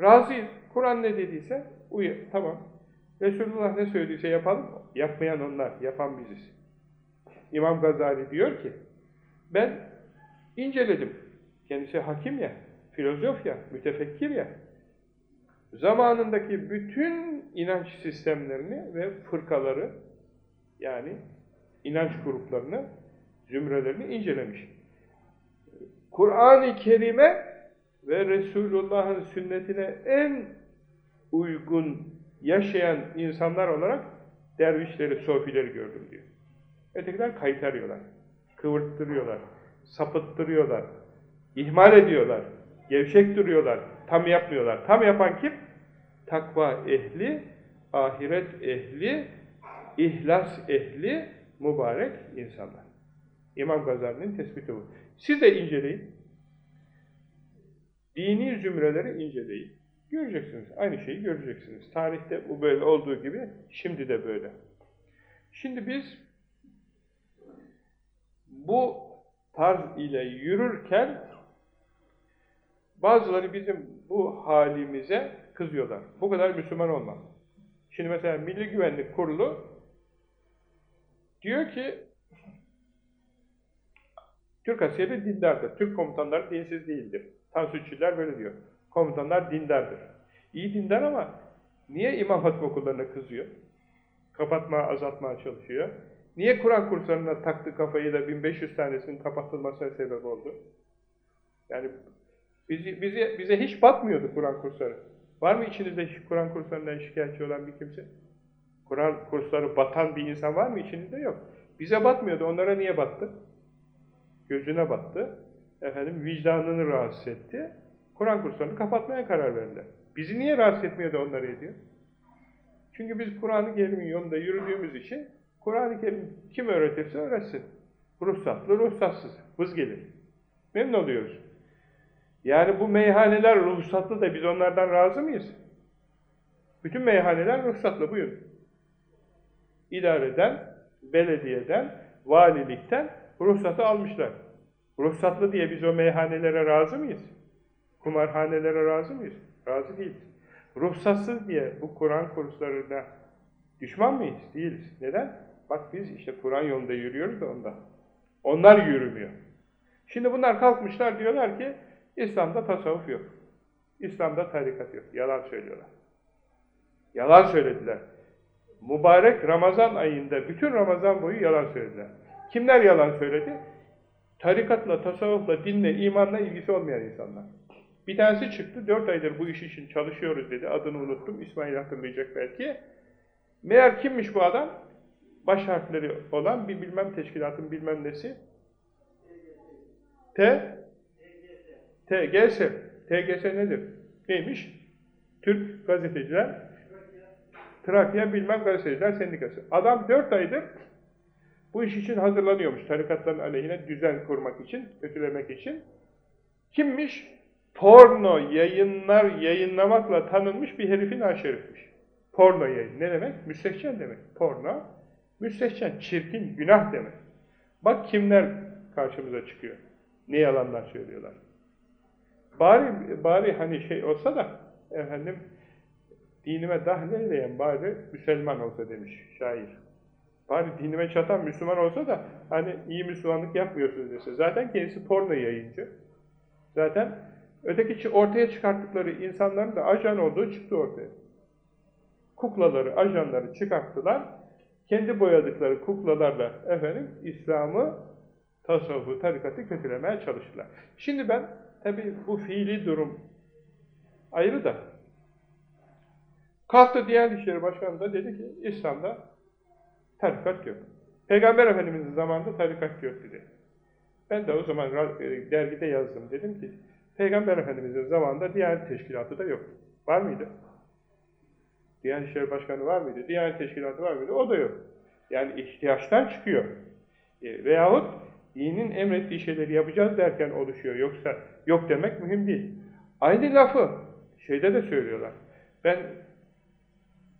Razıyız. Kur'an ne dediyse uyu, tamam. Resulullah ne söylediyse yapalım. Yapmayan onlar, yapan biziz. İmam Gazali diyor ki, ben inceledim. Kendisi hakim ya, filozof ya, mütefekkir ya. Zamanındaki bütün inanç sistemlerini ve fırkaları, yani inanç gruplarını, zümrelerini incelemiş. Kur'an-ı Kerim'e ve Resulullah'ın sünnetine en uygun yaşayan insanlar olarak dervişleri, sofileri gördüm diyor. Ötekiler kaytarıyorlar, kıvırttırıyorlar, sapıttırıyorlar, ihmal ediyorlar, gevşek duruyorlar, tam yapmıyorlar. Tam yapan kim? Takva ehli, ahiret ehli, ihlas ehli, mübarek insanlar. İmam Gazali'nin tespiti bu. Siz de inceleyin. Dini zümreleri inceleyin. Göreceksiniz. Aynı şeyi göreceksiniz. Tarihte bu böyle olduğu gibi şimdi de böyle. Şimdi biz bu tarz ile yürürken bazıları bizim bu halimize kızıyorlar. Bu kadar Müslüman olmaz. Şimdi mesela Milli Güvenlik Kurulu diyor ki Türk askeri dindardır. Türk komutanları dinsiz değildir. Tansuçiler böyle diyor. Komutanlar dindardır. İyi dindar ama niye İmam Hatip okullarına kızıyor? Kapatmaya, azaltmaya çalışıyor. Niye Kur'an kurslarına taktı kafayı da 1500 tanesinin kapatılmasına sebep oldu? Yani bizi, bizi, bize hiç batmıyordu Kur'an kursları. Var mı içinizde Kur'an kurslarından şikayetçi olan bir kimse? Kur'an kursları batan bir insan var mı içinizde? Yok. Bize batmıyordu. Onlara niye battı? Gözüne battı. Efendim vicdanını rahatsız etti. Kur'an kurslarını kapatmaya karar verdiler. Bizi niye rahatsız etmiyordu onları ediyor? Çünkü biz Kur'an-ı Kerim'in yolunda yürüdüğümüz için Kur'an-ı Kerim kim öğretirse öğretsin. Ruhsatlı, ruhsatsız. Vız gelir. Memnun oluyoruz. Yani bu meyhaneler ruhsatlı da biz onlardan razı mıyız? Bütün meyhaneler ruhsatlı. Buyurun. İdareden, belediyeden, valilikten ruhsatı almışlar. Ruhsatlı diye biz o meyhanelere razı mıyız? Kumarhanelere razı mıyız? Razı değiliz. Ruhsatsız diye bu Kur'an kurslarına düşman mıyız? Değiliz. Neden? Bak biz işte Kur'an yolunda yürüyoruz da ondan. Onlar yürümüyor. Şimdi bunlar kalkmışlar diyorlar ki İslam'da tasavvuf yok. İslam'da tarikat yok. Yalan söylüyorlar. Yalan söylediler. Mübarek Ramazan ayında bütün Ramazan boyu yalan söylediler. Kimler yalan söyledi? Tarikatla, tasavvufla, dinle, imanla ilgisi olmayan insanlar. Bir tanesi çıktı, dört aydır bu iş için çalışıyoruz dedi, adını unuttum, İsmail hatırlayacak belki. Meğer kimmiş bu adam? Baş harfleri olan bir bilmem teşkilatın bilmem nesi. T? TGS. TGS nedir? Neymiş? Türk Gazeteciler, Trakya Bilmem Gazeteciler Sendikası. Adam dört aydır bu iş için hazırlanıyormuş. Tarikatların aleyhine düzen kurmak için, kötülemek için. Kimmiş? Porno yayınlar yayınlamakla tanınmış bir herifin aşerifmiş. Porno yayın. Ne demek? Müstehcen demek. Porno. Müstehcen, çirkin, günah demek. Bak kimler karşımıza çıkıyor. Ne yalanlar söylüyorlar. Bari, bari hani şey olsa da efendim dinime dahleyleyen bari Müslüman olsa demiş şair. Bari dinime çatan Müslüman olsa da hani iyi Müslümanlık yapmıyorsunuz dese. Zaten kendisi porno yayıncı. Zaten öteki ortaya çıkarttıkları insanların da ajan olduğu çıktı ortaya. Kuklaları, ajanları çıkarttılar. Kendi boyadıkları kuklalarla efendim İslam'ı, tasavvufu, tarikatı kötülemeye çalıştılar. Şimdi ben tabi bu fiili durum ayrı da kalktı Diyanet İşleri Başkanı da dedi ki İslam'da tarikat yok. Peygamber Efendimiz'in zamanında tarikat yok dedi. Ben de o zaman e, dergide yazdım. Dedim ki Peygamber Efendimiz'in zamanında Diyanet Teşkilatı da yok. Var mıydı? Diyanet İşleri Başkanı var mıydı? Diyanet Teşkilatı var mıydı? O da yok. Yani ihtiyaçtan çıkıyor. E, veyahut dinin emrettiği şeyleri yapacağız derken oluşuyor. Yoksa yok demek mühim değil. Aynı lafı şeyde de söylüyorlar. Ben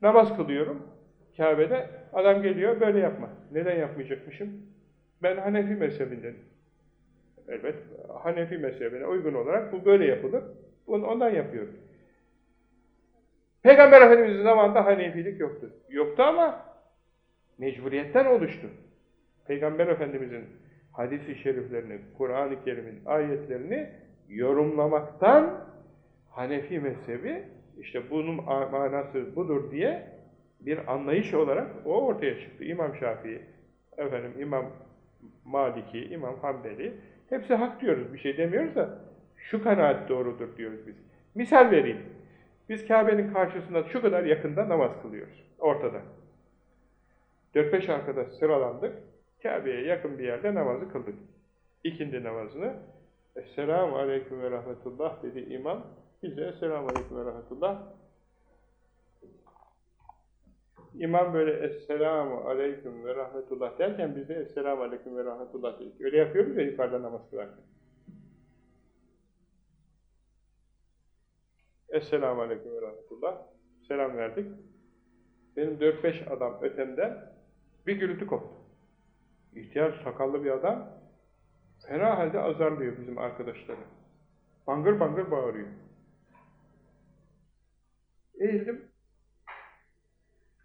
namaz kılıyorum Kabe'de. Adam geliyor böyle yapma. Neden yapmayacakmışım? Ben Hanefi mezhebindenim. Evet, Hanefi mezhebine uygun olarak bu böyle yapılır. Bunu ondan yapıyorum. Peygamber Efendimiz'in zamanında Hanefilik yoktu. Yoktu ama mecburiyetten oluştu. Peygamber Efendimiz'in hadis-i şeriflerini, Kur'an-ı Kerim'in ayetlerini yorumlamaktan Hanefi mezhebi işte bunun manası budur diye bir anlayış olarak o ortaya çıktı. İmam Şafii, efendim İmam Maliki, İmam Hanbeli hepsi hak diyoruz. Bir şey demiyoruz da şu kanaat doğrudur diyoruz biz. Misal vereyim. Biz Kabe'nin karşısında şu kadar yakında namaz kılıyoruz. Ortada. 4-5 arkadaş sıralandık. Kabe'ye yakın bir yerde namazı kıldık. İkindi namazını. Esselamu Aleyküm ve Rahmetullah dedi imam. Biz de Esselamu Aleyküm ve Rahmetullah. İmam böyle Esselamu Aleyküm ve Rahmetullah derken biz de Esselamu Aleyküm ve Rahmetullah dedik. Öyle yapıyoruz ya yukarıda namaz kılarken. Esselamu Aleyküm ve Rahmetullah. Selam verdik. Benim 4-5 adam ötemden bir gürültü koptu. İhtiyar sakallı bir adam fena halde azarlıyor bizim arkadaşları. Bangır bangır bağırıyor. Eğildim.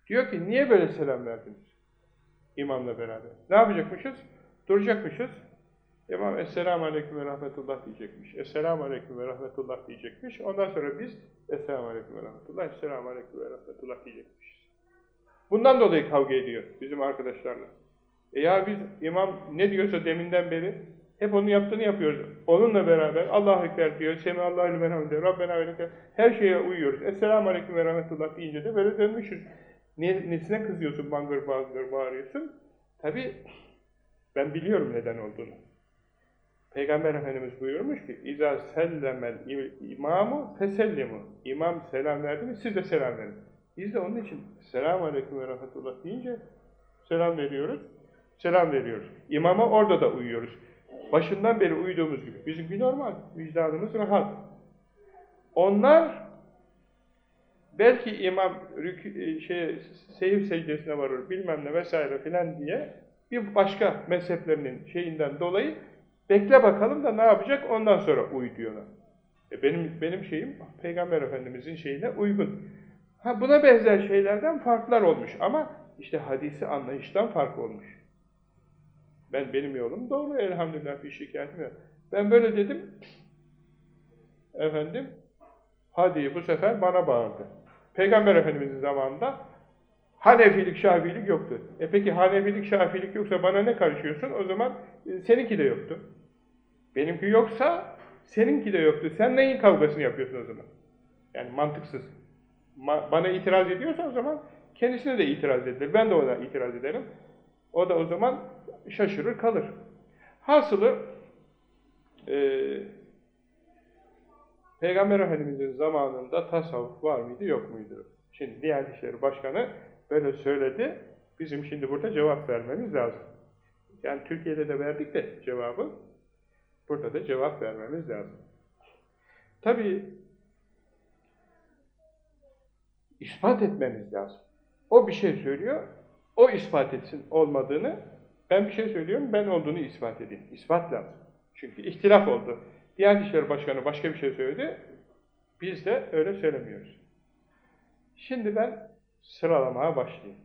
Diyor ki niye böyle selam verdiniz? İmamla beraber. Ne yapacakmışız? Duracakmışız. İmam Esselamu Aleyküm ve Rahmetullah diyecekmiş. Esselamu Aleyküm ve Rahmetullah diyecekmiş. Ondan sonra biz Esselamu Aleyküm ve Rahmetullah, Esselamu Aleyküm ve Rahmetullah diyecekmişiz. Bundan dolayı kavga ediyor bizim arkadaşlarla. E ya biz imam ne diyorsa deminden beri hep onun yaptığını yapıyoruz. Onunla beraber Allahu Ekber diyor, Semi Allahü Limen diyor, Rabbena ve Her şeye uyuyoruz. Esselamu Aleyküm ve Rahmetullah deyince de böyle dönmüşüz. Ne, nesine kızıyorsun, bangır bangır bağırıyorsun? Tabi ben biliyorum neden olduğunu. Peygamber Efendimiz buyurmuş ki اِذَا سَلَّمَ imamu fesellimu İmam selam verdi mi siz de selam verin. Biz de onun için selamun aleyküm ve rahmetullah deyince selam veriyoruz. Selam veriyoruz. İmama orada da uyuyoruz. Başından beri uyuduğumuz gibi. Bizimki normal. Vicdanımız rahat. Onlar belki imam e, şey, seyir secdesine varır bilmem ne vesaire filan diye bir başka mezheplerinin şeyinden dolayı bekle bakalım da ne yapacak ondan sonra uy diyorlar. E benim, benim şeyim Peygamber Efendimizin şeyine uygun. Ha buna benzer şeylerden farklar olmuş ama işte hadisi anlayıştan fark olmuş. Ben benim yolum doğru elhamdülillah bir şikayetim yok. Ben böyle dedim. Efendim hadi bu sefer bana bağırdı. Peygamber Efendimizin zamanında Hanefilik, Şafilik yoktu. E peki Hanefilik, Şafilik yoksa bana ne karışıyorsun? O zaman e, seninki de yoktu. Benimki yoksa seninki de yoktu. Sen neyin kavgasını yapıyorsun o zaman? Yani mantıksız. Ma bana itiraz ediyorsa o zaman kendisine de itiraz edilir. Ben de ona itiraz ederim. O da o zaman şaşırır kalır. Hasılı e, Peygamber Efendimiz'in zamanında tasavvuf var mıydı yok muydu? Şimdi Diyanet İşleri Başkanı böyle söyledi. Bizim şimdi burada cevap vermemiz lazım. Yani Türkiye'de de verdik de cevabı. Burada da cevap vermemiz lazım. Tabii ispat etmemiz lazım. O bir şey söylüyor, o ispat etsin olmadığını, ben bir şey söylüyorum, ben olduğunu ispat edeyim. İspat lazım. Çünkü ihtilaf oldu. Diyanet İşleri Başkanı başka bir şey söyledi, biz de öyle söylemiyoruz. Şimdi ben sıralamaya başlayayım.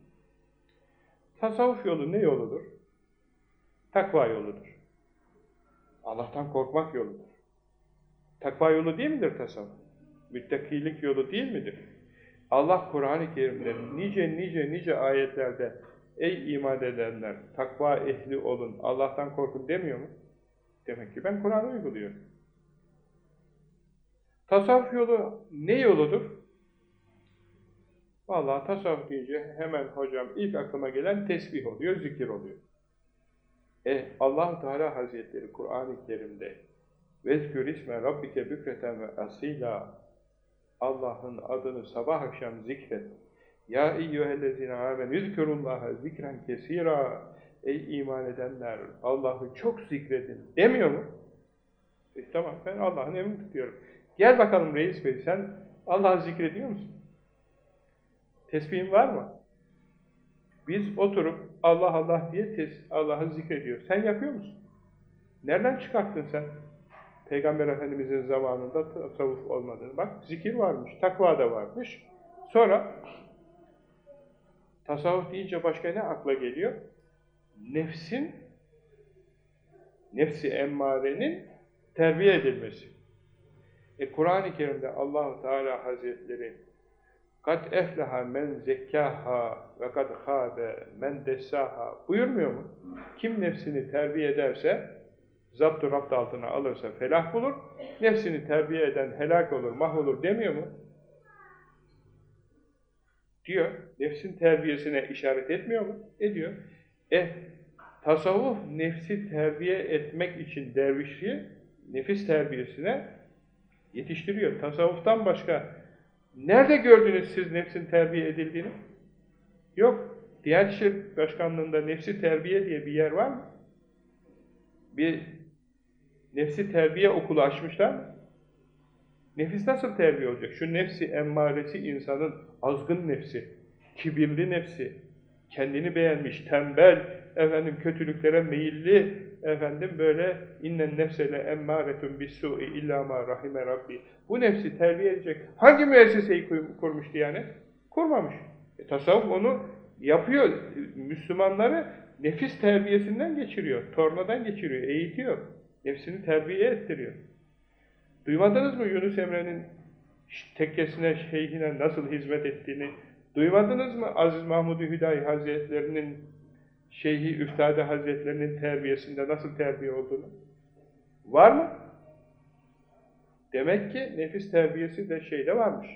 Tasavvuf yolu ne yoludur? Takva yoludur. Allah'tan korkmak yoludur. Takva yolu değil midir tasavvuf? Müttakilik yolu değil midir? Allah Kur'an-ı Kerim'de nice nice nice ayetlerde ey iman edenler takva ehli olun, Allah'tan korkun demiyor mu? Demek ki ben Kur'an'ı uyguluyorum. Tasavvuf yolu ne yoludur? Vallahi tasavvuf deyince hemen hocam ilk aklıma gelen tesbih oluyor, zikir oluyor. E allah Teala Hazretleri Kur'an-ı Kerim'de وَذْكُرْ isme rabbike bükreten ve asila Allah'ın adını sabah akşam zikret. Ya eyyühellezine amen yüzkürullaha zikren kesira Ey iman edenler Allah'ı çok zikredin demiyor mu? E, tamam ben Allah'ın emrini tutuyorum. Gel bakalım reis bey sen Allah'ı zikrediyor musun? Tesbihin var mı? Biz oturup Allah Allah diye Allah'ı zikrediyor. Sen yapıyor musun? Nereden çıkarttın sen? Peygamber Efendimiz'in zamanında tasavvuf olmadığını. Bak zikir varmış, takva da varmış. Sonra tasavvuf deyince başka ne akla geliyor? Nefsin, nefsi emmarenin terbiye edilmesi. E Kur'an-ı Kerim'de Allahu Teala Hazretleri Kad efleha men zekkaha ve kad habe men dessaha buyurmuyor mu? Kim nefsini terbiye ederse, zaptu rapt altına alırsa felah bulur, nefsini terbiye eden helak olur, mahvolur demiyor mu? Diyor. Nefsin terbiyesine işaret etmiyor mu? Ediyor. E, tasavvuf nefsi terbiye etmek için dervişliği nefis terbiyesine yetiştiriyor. Tasavvuftan başka Nerede gördünüz siz nefsin terbiye edildiğini? Yok. Diyanet İşleri Başkanlığı'nda nefsi terbiye diye bir yer var mı? Bir nefsi terbiye okulu açmışlar mı? Nefis nasıl terbiye olacak? Şu nefsi emmaresi insanın azgın nefsi, kibirli nefsi, kendini beğenmiş, tembel, efendim kötülüklere meyilli, efendim böyle innen nefsele emmâretun bis-su'i illâ mâ rahime rabbi. Bu nefsi terbiye edecek hangi müesseseyi kurmuş yani? Kurmamış. E, tasavvuf onu yapıyor. Müslümanları nefis terbiyesinden geçiriyor. Tornadan geçiriyor, eğitiyor. Nefsini terbiye ettiriyor. Duymadınız mı Yunus Emre'nin tekkesine, şeyhine nasıl hizmet ettiğini? Duymadınız mı Aziz Mahmud-u Hüdayi Hazretlerinin Şeyhi Üftade Hazretlerinin terbiyesinde nasıl terbiye olduğunu? Var mı? Demek ki nefis terbiyesi de şeyde varmış.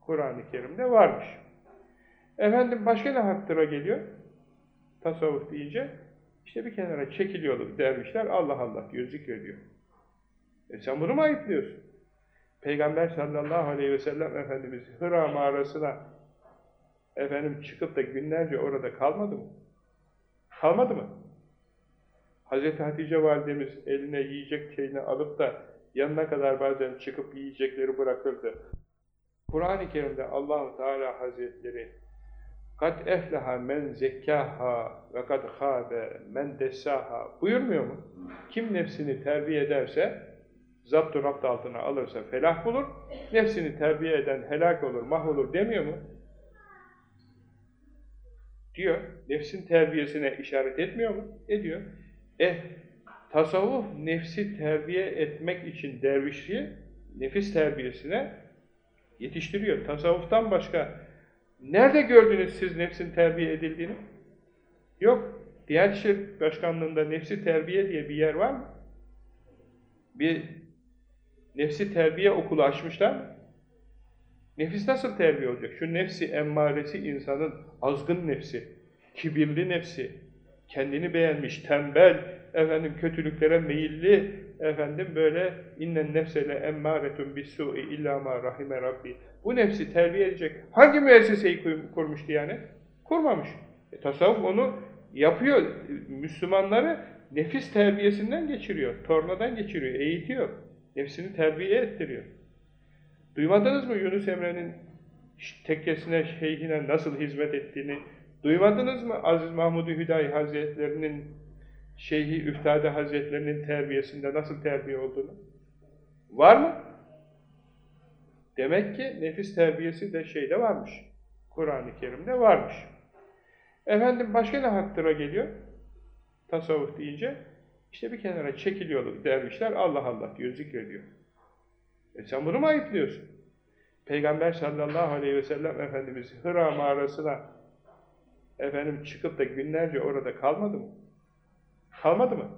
Kur'an-ı Kerim'de varmış. Efendim başka ne haktıra geliyor? Tasavvuf deyince işte bir kenara çekiliyorlar dervişler Allah Allah diyor, zikrediyor. E sen bunu mu ayıplıyorsun? Peygamber sallallahu aleyhi ve sellem Efendimiz Hıra mağarasına efendim çıkıp da günlerce orada kalmadı mı? Kalmadı mı? Hazreti Hatice validemiz eline yiyecek şeyini alıp da yanına kadar bazen çıkıp yiyecekleri bırakırdı. Kur'an-ı Kerim'de Allahu Teala Hazretleri kad efleha men zekkaha ve kad habe men dessaha buyurmuyor mu? Kim nefsini terbiye ederse rapt altına alırsa felah bulur. Nefsini terbiye eden helak olur, mahvolur demiyor mu? Diyor. Nefsin terbiyesine işaret etmiyor mu? Ediyor. Eh, tasavvuf nefsi terbiye etmek için dervişliği nefis terbiyesine yetiştiriyor. Tasavvuftan başka nerede gördünüz siz nefsin terbiye edildiğini? Yok. Diyanet İşleri Başkanlığı'nda nefsi terbiye diye bir yer var mı? Bir nefsi terbiye okulu açmışlar mı? Nefis nasıl terbiye olacak? Şu nefsi emmaresi insanın azgın nefsi, kibirli nefsi, kendini beğenmiş, tembel, efendim kötülüklere meyilli, efendim böyle innen nefsele emmâretun bis-su'i illâ mâ rahime rabbi. Bu nefsi terbiye edecek hangi müesseseyi kurmuş Diyanet? Kurmamış. E, tasavvuf onu yapıyor. Müslümanları nefis terbiyesinden geçiriyor, tornadan geçiriyor, eğitiyor. Nefsini terbiye ettiriyor. Duymadınız mı Yunus Emre'nin tekkesine, şeyhine nasıl hizmet ettiğini? Duymadınız mı Aziz Mahmud-u Hüdayi Hazretlerinin Şeyhi Üftade Hazretlerinin terbiyesinde nasıl terbiye olduğunu? Var mı? Demek ki nefis terbiyesi de şeyde varmış. Kur'an-ı Kerim'de varmış. Efendim başka ne haktıra geliyor? Tasavvuf deyince işte bir kenara çekiliyorlar dervişler Allah Allah diyor, zikrediyor. E sen bunu mu ayıplıyorsun? Peygamber sallallahu aleyhi ve sellem Efendimiz Hıra mağarasına efendim çıkıp da günlerce orada kalmadı mı? Kalmadı mı?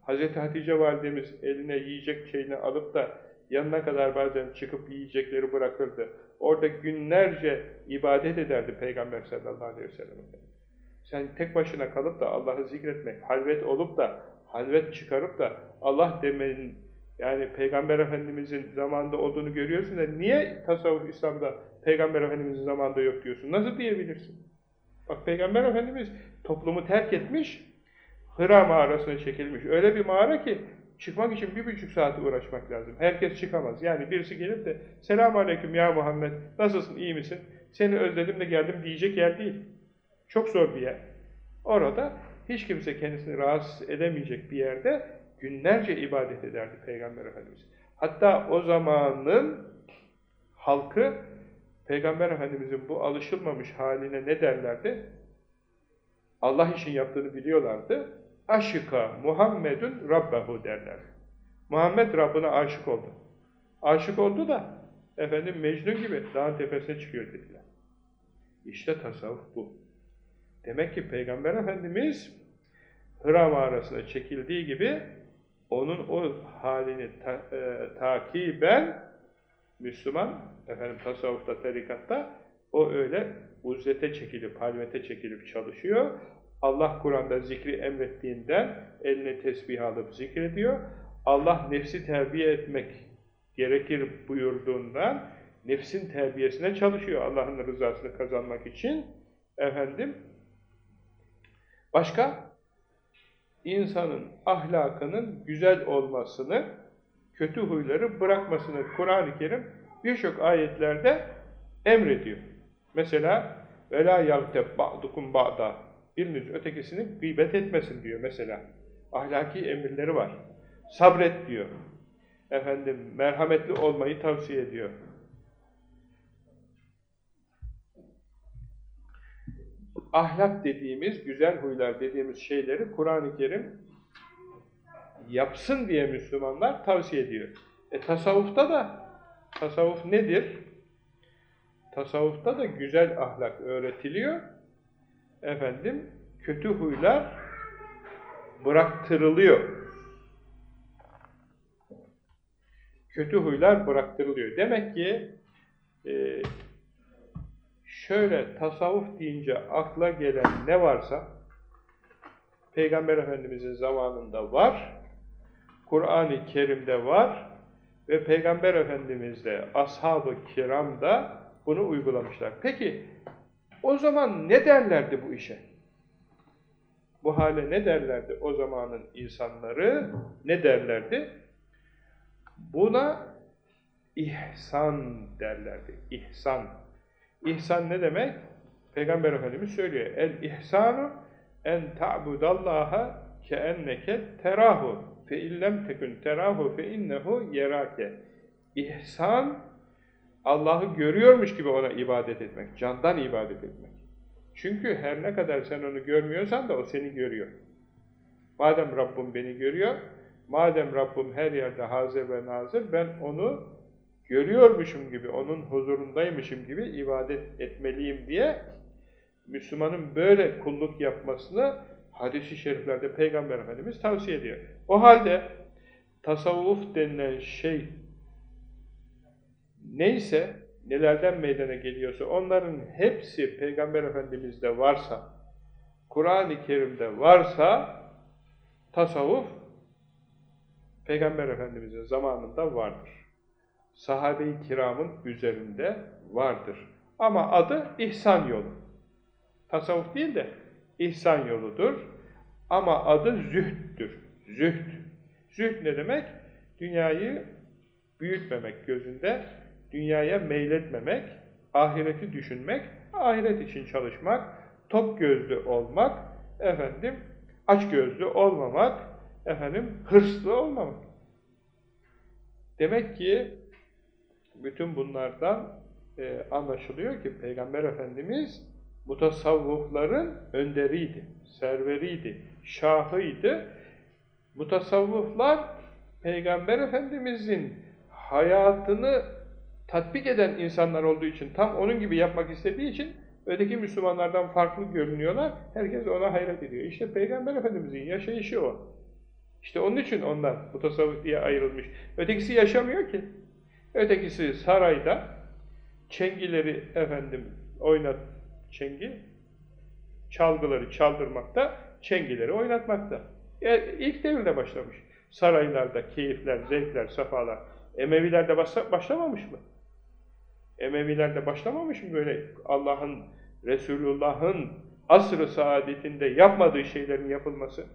Hazreti Hatice validemiz eline yiyecek şeyini alıp da yanına kadar bazen çıkıp yiyecekleri bırakırdı. Orada günlerce ibadet ederdi Peygamber sallallahu aleyhi ve sellem. Sen tek başına kalıp da Allah'ı zikretmek, halvet olup da, halvet çıkarıp da Allah demenin, yani Peygamber Efendimizin zamanında olduğunu görüyorsun da niye tasavvuf İslam'da Peygamber Efendimizin zamanında yok diyorsun? Nasıl diyebilirsin? Bak Peygamber Efendimiz toplumu terk etmiş, Hıra mağarasına çekilmiş. Öyle bir mağara ki çıkmak için bir buçuk saat uğraşmak lazım. Herkes çıkamaz. Yani birisi gelip de selamun aleyküm ya Muhammed nasılsın iyi misin? Seni özledim de geldim diyecek yer değil. Çok zor bir yer. Orada hiç kimse kendisini rahatsız edemeyecek bir yerde günlerce ibadet ederdi Peygamber Efendimiz. Hatta o zamanın halkı Peygamber Efendimizin bu alışılmamış haline ne derlerdi? Allah için yaptığını biliyorlardı. Aşıka Muhammedun Rabbehu derler. Muhammed Rabbine aşık oldu. Aşık oldu da efendim Mecnun gibi dağın tepesine çıkıyor dediler. İşte tasavvuf bu. Demek ki Peygamber Efendimiz Hıra mağarasına çekildiği gibi onun o halini ta, e, takiben Müslüman, efendim tasavvufta, tarikatta o öyle uzlete çekilip, halvete çekilip çalışıyor. Allah Kur'an'da zikri emrettiğinden eline tesbih alıp zikrediyor. Allah nefsi terbiye etmek gerekir buyurduğundan nefsin terbiyesine çalışıyor Allah'ın rızasını kazanmak için. Efendim, başka? insanın ahlakının güzel olmasını, kötü huyları bırakmasını Kur'an-ı Kerim birçok ayetlerde emrediyor. Mesela وَلَا يَغْتَبْ بَعْدُكُمْ بَعْدًا Biriniz ötekisini gıybet etmesin diyor mesela. Ahlaki emirleri var. Sabret diyor. Efendim merhametli olmayı tavsiye ediyor. Ahlak dediğimiz, güzel huylar dediğimiz şeyleri Kur'an-ı Kerim yapsın diye Müslümanlar tavsiye ediyor. E tasavvufta da, tasavvuf nedir? Tasavvufta da güzel ahlak öğretiliyor. Efendim, kötü huylar bıraktırılıyor. Kötü huylar bıraktırılıyor. Demek ki e, şöyle tasavvuf deyince akla gelen ne varsa Peygamber Efendimiz'in zamanında var, Kur'an-ı Kerim'de var ve Peygamber Efendimiz de, ashab-ı kiram da bunu uygulamışlar. Peki, o zaman ne derlerdi bu işe? Bu hale ne derlerdi o zamanın insanları? Ne derlerdi? Buna ihsan derlerdi. İhsan. İhsan ne demek? Peygamber Efendimiz söylüyor. El ihsanu en ta'budallaha keenneke terahu fe illem tekun terahu fe innehu yerake. İhsan Allah'ı görüyormuş gibi ona ibadet etmek, candan ibadet etmek. Çünkü her ne kadar sen onu görmüyorsan da o seni görüyor. Madem Rabbim beni görüyor, madem Rabbim her yerde hazır ve nazır, ben onu görüyormuşum gibi, onun huzurundaymışım gibi ibadet etmeliyim diye Müslümanın böyle kulluk yapmasını hadis-i şeriflerde Peygamber Efendimiz tavsiye ediyor. O halde tasavvuf denilen şey neyse, nelerden meydana geliyorsa onların hepsi Peygamber Efendimiz'de varsa, Kur'an-ı Kerim'de varsa tasavvuf Peygamber Efendimiz'in zamanında vardır. Sahabe-i kiramın üzerinde vardır. Ama adı ihsan yolu. Tasavvuf değil de ihsan yoludur. Ama adı zühttür. Zühd. Zühd ne demek? Dünyayı büyütmemek gözünde, dünyaya meyletmemek, ahireti düşünmek, ahiret için çalışmak, top gözlü olmak, efendim aç gözlü olmamak, efendim hırslı olmamak. Demek ki bütün bunlardan e, anlaşılıyor ki Peygamber Efendimiz mutasavvufların önderiydi, serveriydi, şahıydı. Mutasavvuflar Peygamber Efendimizin hayatını tatbik eden insanlar olduğu için, tam onun gibi yapmak istediği için öteki Müslümanlardan farklı görünüyorlar. Herkes ona hayret ediyor. İşte Peygamber Efendimizin yaşayışı o. İşte onun için onlar mutasavvuf diye ayrılmış. Ötekisi yaşamıyor ki. Ötekisi sarayda çengileri efendim oynat çengi çalgıları çaldırmakta, çengileri oynatmakta. E, ilk devirde başlamış. Saraylarda keyifler, zevkler, safalar. Emevilerde başlamamış mı? Emevilerde başlamamış mı böyle Allah'ın, Resulullah'ın asr-ı saadetinde yapmadığı şeylerin yapılması?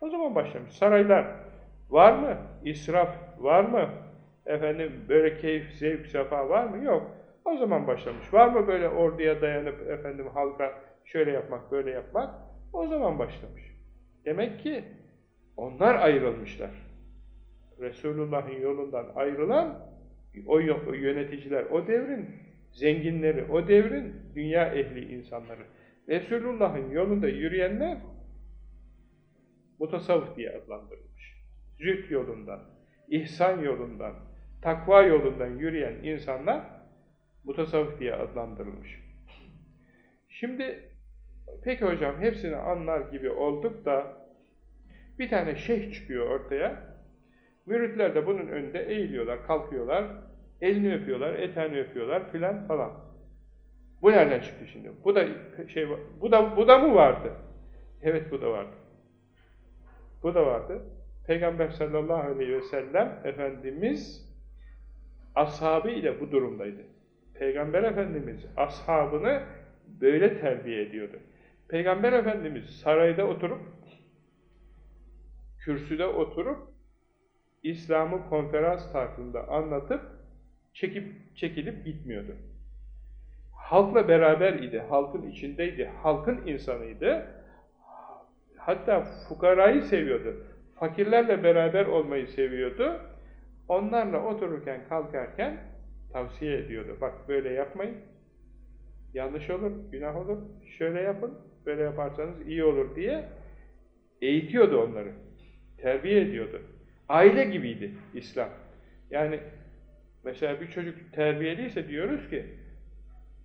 O zaman başlamış. Saraylar var mı? İsraf var mı? Efendim böyle keyif, zevk, safa var mı? Yok. O zaman başlamış. Var mı böyle orduya dayanıp efendim halka şöyle yapmak, böyle yapmak? O zaman başlamış. Demek ki onlar ayrılmışlar. Resulullah'ın yolundan ayrılan o yöneticiler, o devrin zenginleri, o devrin dünya ehli insanları. Resulullah'ın yolunda yürüyenler mutasavvıf diye adlandırılmış. Zühd yolundan, ihsan yolundan, takva yolundan yürüyen insanlar mutasavvıf diye adlandırılmış. Şimdi peki hocam hepsini anlar gibi olduk da bir tane şeyh çıkıyor ortaya. Müritler de bunun önünde eğiliyorlar, kalkıyorlar, elini öpüyorlar, eteni öpüyorlar filan falan. Bu nereden çıktı şimdi? Bu da şey bu da bu da mı vardı? Evet bu da vardı. Bu da vardı. Peygamber sallallahu aleyhi ve sellem Efendimiz ashabı ile bu durumdaydı. Peygamber Efendimiz ashabını böyle terbiye ediyordu. Peygamber Efendimiz sarayda oturup, kürsüde oturup, İslam'ı konferans tarzında anlatıp, çekip çekilip gitmiyordu. Halkla beraber idi, halkın içindeydi, halkın insanıydı. Hatta fukarayı seviyordu, fakirlerle beraber olmayı seviyordu. Onlarla otururken, kalkarken tavsiye ediyordu. Bak böyle yapmayın, yanlış olur, günah olur, şöyle yapın, böyle yaparsanız iyi olur diye eğitiyordu onları, terbiye ediyordu. Aile gibiydi İslam. Yani mesela bir çocuk terbiyeliyse diyoruz ki,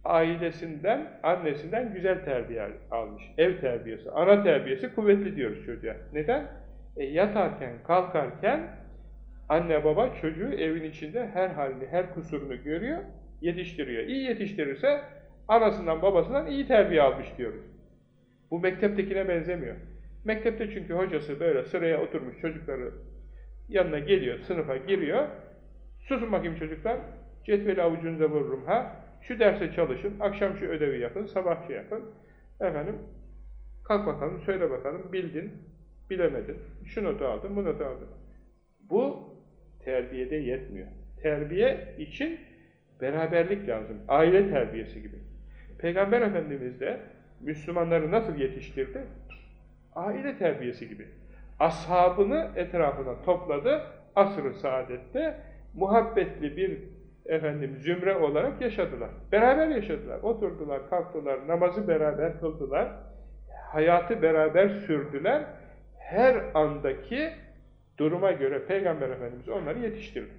ailesinden, annesinden güzel terbiye almış. Ev terbiyesi, ana terbiyesi kuvvetli diyoruz çocuğa. Neden? E, yatarken, kalkarken Anne baba çocuğu evin içinde her halini, her kusurunu görüyor, yetiştiriyor. İyi yetiştirirse Anasından babasından iyi terbiye almış diyoruz. Bu mekteptekine benzemiyor. Mektepte çünkü hocası böyle sıraya oturmuş çocukları yanına geliyor, sınıfa giriyor. Susun bakayım çocuklar, cetveli avucunuza vururum ha. Şu derse çalışın, akşam şu ödevi yapın, sabah şey yapın. Efendim, kalk bakalım, söyle bakalım, bildin, bilemedin, şu notu aldın, bu notu aldın. Bu terbiyede yetmiyor. Terbiye için beraberlik lazım. Aile terbiyesi gibi. Peygamber Efendimiz de Müslümanları nasıl yetiştirdi? Aile terbiyesi gibi. Ashabını etrafına topladı. Asr-ı saadette muhabbetli bir efendim zümre olarak yaşadılar. Beraber yaşadılar. Oturdular, kalktılar, namazı beraber kıldılar. Hayatı beraber sürdüler. Her andaki duruma göre Peygamber Efendimiz onları yetiştirdi.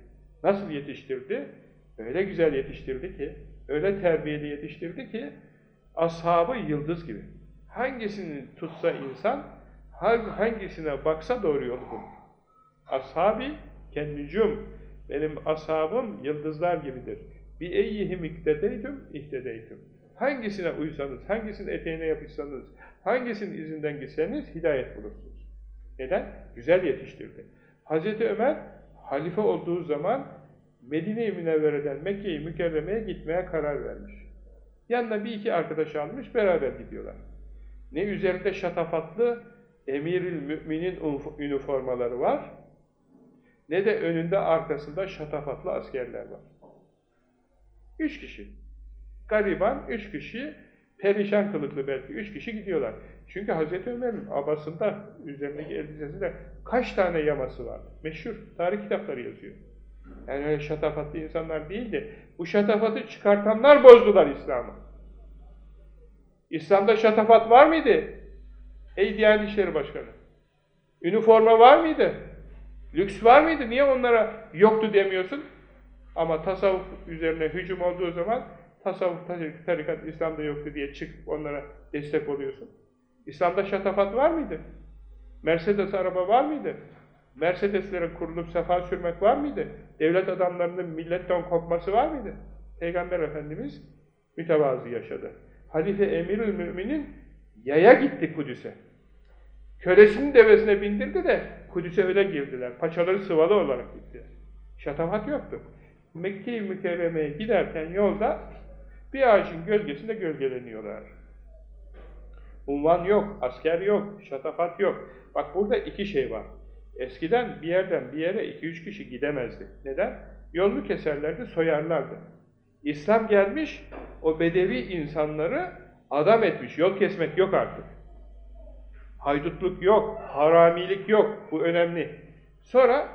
Nasıl yetiştirdi? Öyle güzel yetiştirdi ki, öyle terbiyeli yetiştirdi ki, ashabı yıldız gibi. Hangisini tutsa insan, hangisine baksa doğru yolu bulur. Ashabi kendicum, benim ashabım yıldızlar gibidir. Bir eyyihim iktedeytüm, ihtedeytüm. Hangisine uysanız, hangisinin eteğine yapışsanız, hangisinin izinden gitseniz hidayet bulursunuz. Neden? Güzel yetiştirdi. Hazreti Ömer halife olduğu zaman Medine-i Münevvere'den Mekke-i Mükerreme'ye gitmeye karar vermiş. Yanına bir iki arkadaş almış, beraber gidiyorlar. Ne üzerinde şatafatlı emiril müminin üniformaları var, ne de önünde arkasında şatafatlı askerler var. Üç kişi. Gariban üç kişi, perişan kılıklı belki üç kişi gidiyorlar. Çünkü Hazreti Ömer'in abasında, üzerindeki elbisesinde kaç tane yaması var? Meşhur, tarih kitapları yazıyor. Yani öyle şatafatlı insanlar değildi. Bu şatafatı çıkartanlar bozdular İslam'ı. İslam'da şatafat var mıydı? Ey Diyanet İşleri Başkanı. Üniforma var mıydı? Lüks var mıydı? Niye onlara yoktu demiyorsun? Ama tasavvuf üzerine hücum olduğu zaman tasavvuf, tarikat İslam'da yoktu diye çık onlara destek oluyorsun. İslam'da şatafat var mıydı? Mercedes araba var mıydı? Mercedeslere kurulup sefa sürmek var mıydı? Devlet adamlarının milletten kopması var mıydı? Peygamber Efendimiz mütevazı yaşadı. Halife Emirül Müminin yaya gitti Kudüs'e. Kölesinin devesine bindirdi de Kudüs'e öyle girdiler. Paçaları sıvalı olarak gittiler. Şatafat yoktu. Mekke-i Mükerreme'ye giderken yolda bir ağacın gölgesinde gölgeleniyorlar. Unvan yok, asker yok, şatafat yok. Bak burada iki şey var. Eskiden bir yerden bir yere iki üç kişi gidemezdi. Neden? Yolunu keserlerdi, soyarlardı. İslam gelmiş, o bedevi insanları adam etmiş. Yol kesmek yok artık. Haydutluk yok, haramilik yok. Bu önemli. Sonra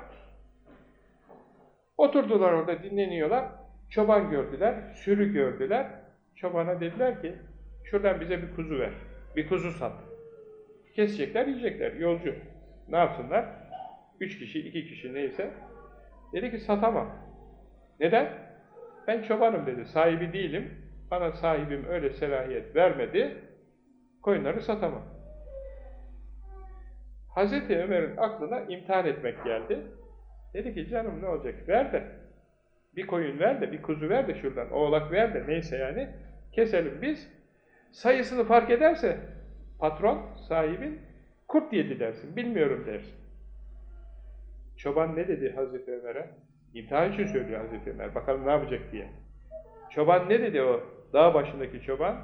oturdular orada dinleniyorlar. Çoban gördüler, sürü gördüler. Çobana dediler ki, şuradan bize bir kuzu ver. Bir kuzu sat. Kesecekler, yiyecekler. Yolcu. Ne yapsınlar? Üç kişi, iki kişi neyse. Dedi ki satamam. Neden? Ben çobanım dedi. Sahibi değilim. Bana sahibim öyle selahiyet vermedi. Koyunları satamam. Hazreti Ömer'in aklına imtihan etmek geldi. Dedi ki canım ne olacak? Ver de. Bir koyun ver de, bir kuzu ver de şuradan. Oğlak ver de neyse yani. Keselim biz. Sayısını fark ederse patron, sahibin kurt yedi dersin. Bilmiyorum dersin. Çoban ne dedi Hazreti Ömer'e? İmtihan için söylüyor Hazreti Ömer. Bakalım ne yapacak diye. Çoban ne dedi o dağ başındaki çoban?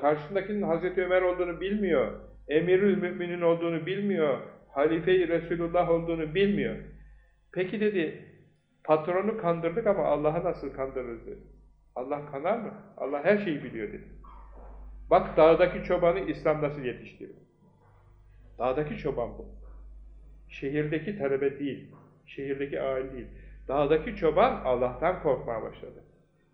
Karşısındakinin Hazreti Ömer olduğunu bilmiyor. Emirül Müminin olduğunu bilmiyor. Halife-i Resulullah olduğunu bilmiyor. Peki dedi, patronu kandırdık ama Allah'ı nasıl kandırırız dedi. Allah kanar mı? Allah her şeyi biliyor dedi. Bak dağdaki çobanı İslam nasıl yetiştirdi. Dağdaki çoban bu. Şehirdeki talebe değil, şehirdeki aile değil. Dağdaki çoban Allah'tan korkmaya başladı.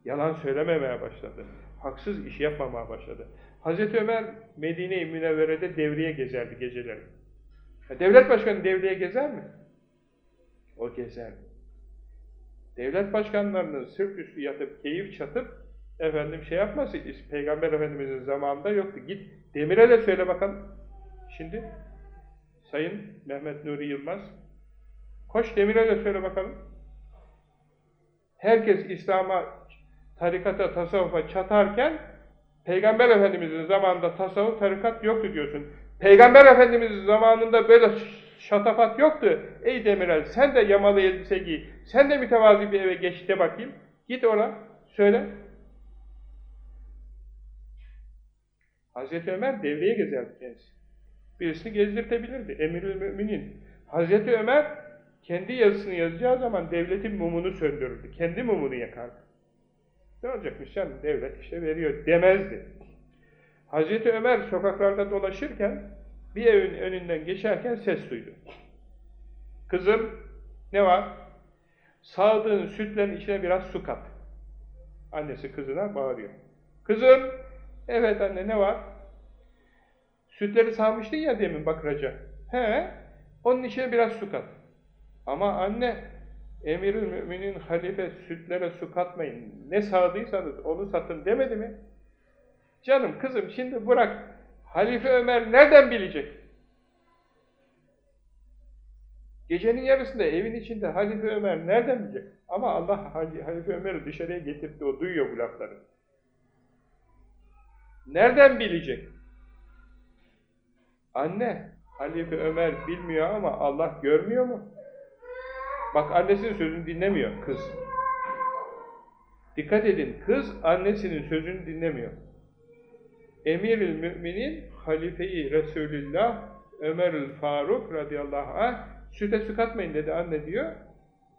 Yalan söylememeye başladı. Haksız iş yapmamaya başladı. Hazreti Ömer Medine-i Münevvere'de devriye gezerdi geceleri. devlet başkanı devriye gezer mi? O gezer. Devlet başkanlarının sırt üstü yatıp, keyif çatıp, efendim şey yapması, Peygamber Efendimiz'in zamanında yoktu. Git Demir'e de söyle bakalım. Şimdi Sayın Mehmet Nuri Yılmaz. Koş Demir'e de söyle bakalım. Herkes İslam'a tarikata, tasavvufa çatarken Peygamber Efendimiz'in zamanında tasavvuf, tarikat yoktu diyorsun. Peygamber Efendimiz'in zamanında böyle şatafat yoktu. Ey Demirel sen de yamalı elbise giy, sen de mütevazi bir eve geç de bakayım. Git ona, söyle. Hazreti Ömer devreye gezerdi kendisi. Birisini gezdirtebilirdi, emirül müminin. Hazreti Ömer kendi yazısını yazacağı zaman devletin mumunu söndürürdü. Kendi mumunu yakardı. Ne olacakmış canım devlet işte veriyor demezdi. Hazreti Ömer sokaklarda dolaşırken bir evin önünden geçerken ses duydu. Kızım ne var? Sağdığın sütlerin içine biraz su kat. Annesi kızına bağırıyor. Kızım, evet anne ne var? Sütleri sağmıştın ya demin bakıraca. He, onun içine biraz su kat. Ama anne, emirül müminin halife sütlere su katmayın. Ne sağdıysanız onu satın demedi mi? Canım kızım şimdi bırak. Halife Ömer nereden bilecek? Gecenin yarısında evin içinde Halife Ömer nereden bilecek? Ama Allah Halife Ömer'i dışarıya getirdi, o duyuyor bu lafları. Nereden bilecek? Anne, Halife Ömer bilmiyor ama Allah görmüyor mu? Bak annesinin sözünü dinlemiyor kız. Dikkat edin, kız annesinin sözünü dinlemiyor. Emirül müminin halifeyi Resulullah Ömerül Faruk radıyallahu anh süte su katmayın dedi anne diyor.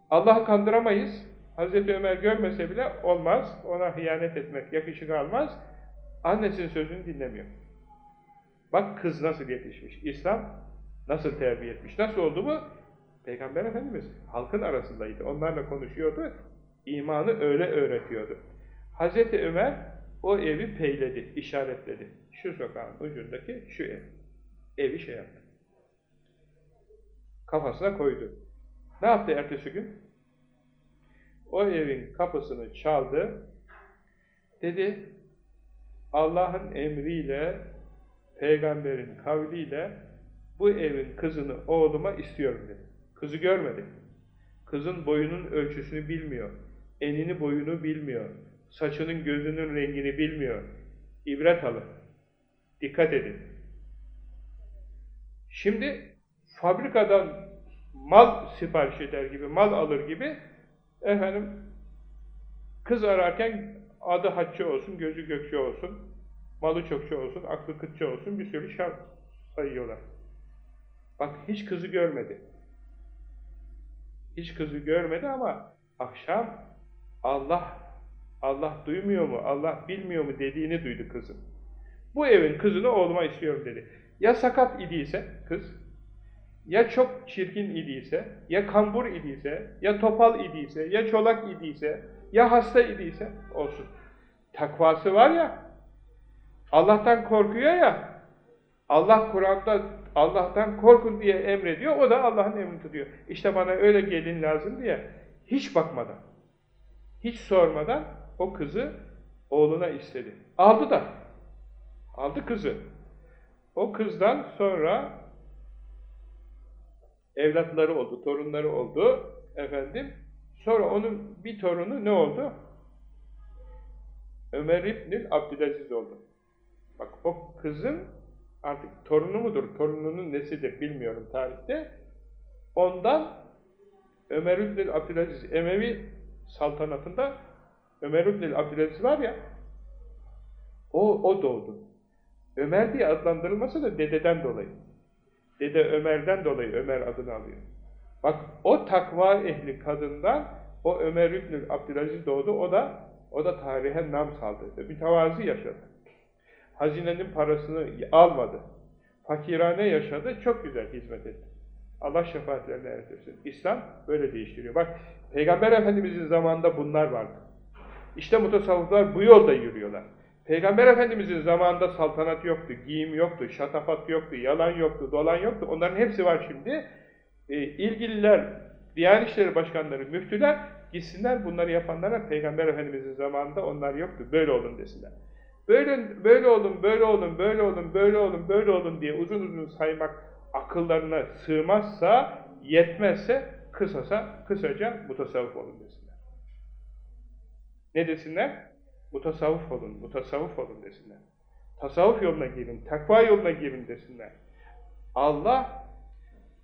Allah'ı kandıramayız. Hazreti Ömer görmese bile olmaz. Ona hıyanet etmek yakışık almaz. Annesinin sözünü dinlemiyor. Bak kız nasıl yetişmiş. İslam nasıl terbiye etmiş. Nasıl oldu bu? Peygamber Efendimiz halkın arasındaydı. Onlarla konuşuyordu. İmanı öyle öğretiyordu. Hazreti Ömer o evi peyledi, işaretledi. Şu sokağın ucundaki şu ev. Evi şey yaptı. Kafasına koydu. Ne yaptı ertesi gün? O evin kapısını çaldı. Dedi, Allah'ın emriyle, peygamberin kavliyle bu evin kızını oğluma istiyorum dedi. Kızı görmedi. Kızın boyunun ölçüsünü bilmiyor. Enini boyunu bilmiyor. Saçının gözünün rengini bilmiyor. İbret alın. Dikkat edin. Şimdi fabrikadan mal sipariş eder gibi, mal alır gibi efendim kız ararken adı Hacı olsun, gözü Gökçe olsun, malı çokça olsun, aklı kıtça olsun bir sürü şart sayıyorlar. Bak hiç kızı görmedi. Hiç kızı görmedi ama akşam Allah Allah duymuyor mu, Allah bilmiyor mu dediğini duydu kızın. Bu evin kızını oğluma istiyorum dedi. Ya sakat idiyse kız, ya çok çirkin idiyse, ya kambur idiyse, ya topal idiyse, ya çolak idiyse, ya hasta idiyse olsun. Takvası var ya, Allah'tan korkuyor ya, Allah Kur'an'da Allah'tan korkun diye emrediyor, o da Allah'ın emrini tutuyor. İşte bana öyle gelin lazım diye hiç bakmadan, hiç sormadan o kızı oğluna istedi. Aldı da, aldı kızı. O kızdan sonra evlatları oldu, torunları oldu efendim. Sonra onun bir torunu ne oldu? Ömer İbnül Abdülaziz oldu. Bak o kızın artık torunu mudur, torununun nesidir bilmiyorum tarihte. Ondan Ömer İbnül Abdülaziz Emevi saltanatında Ömer İbnül Abdülaziz var ya o, o doğdu. Ömer diye adlandırılması da dededen dolayı. Dede Ömer'den dolayı Ömer adını alıyor. Bak o takva ehli kadından o Ömer İbnül Abdülaziz doğdu. O da o da tarihe nam saldı. Mütevazi yaşadı. Hazinenin parasını almadı. Fakirane yaşadı. Çok güzel hizmet etti. Allah şefaatlerine erdirsin. İslam böyle değiştiriyor. Bak Peygamber Efendimiz'in zamanında bunlar vardı. İşte mutasavvıflar bu yolda yürüyorlar. Peygamber Efendimiz'in zamanında saltanat yoktu, giyim yoktu, şatafat yoktu, yalan yoktu, dolan yoktu. Onların hepsi var şimdi. E, ilgililer, Diyanet İşleri Başkanları, müftüler gitsinler bunları yapanlara Peygamber Efendimiz'in zamanında onlar yoktu, böyle olun desinler. Böyle, böyle olun, böyle olun, böyle olun, böyle olun, böyle olun diye uzun uzun saymak akıllarına sığmazsa, yetmezse, kısasa, kısaca mutasavvıf olun desinler. Ne desinler? Mutasavvuf olun, mutasavvuf olun desinler. Tasavvuf yoluna girin, takva yoluna girin desinler. Allah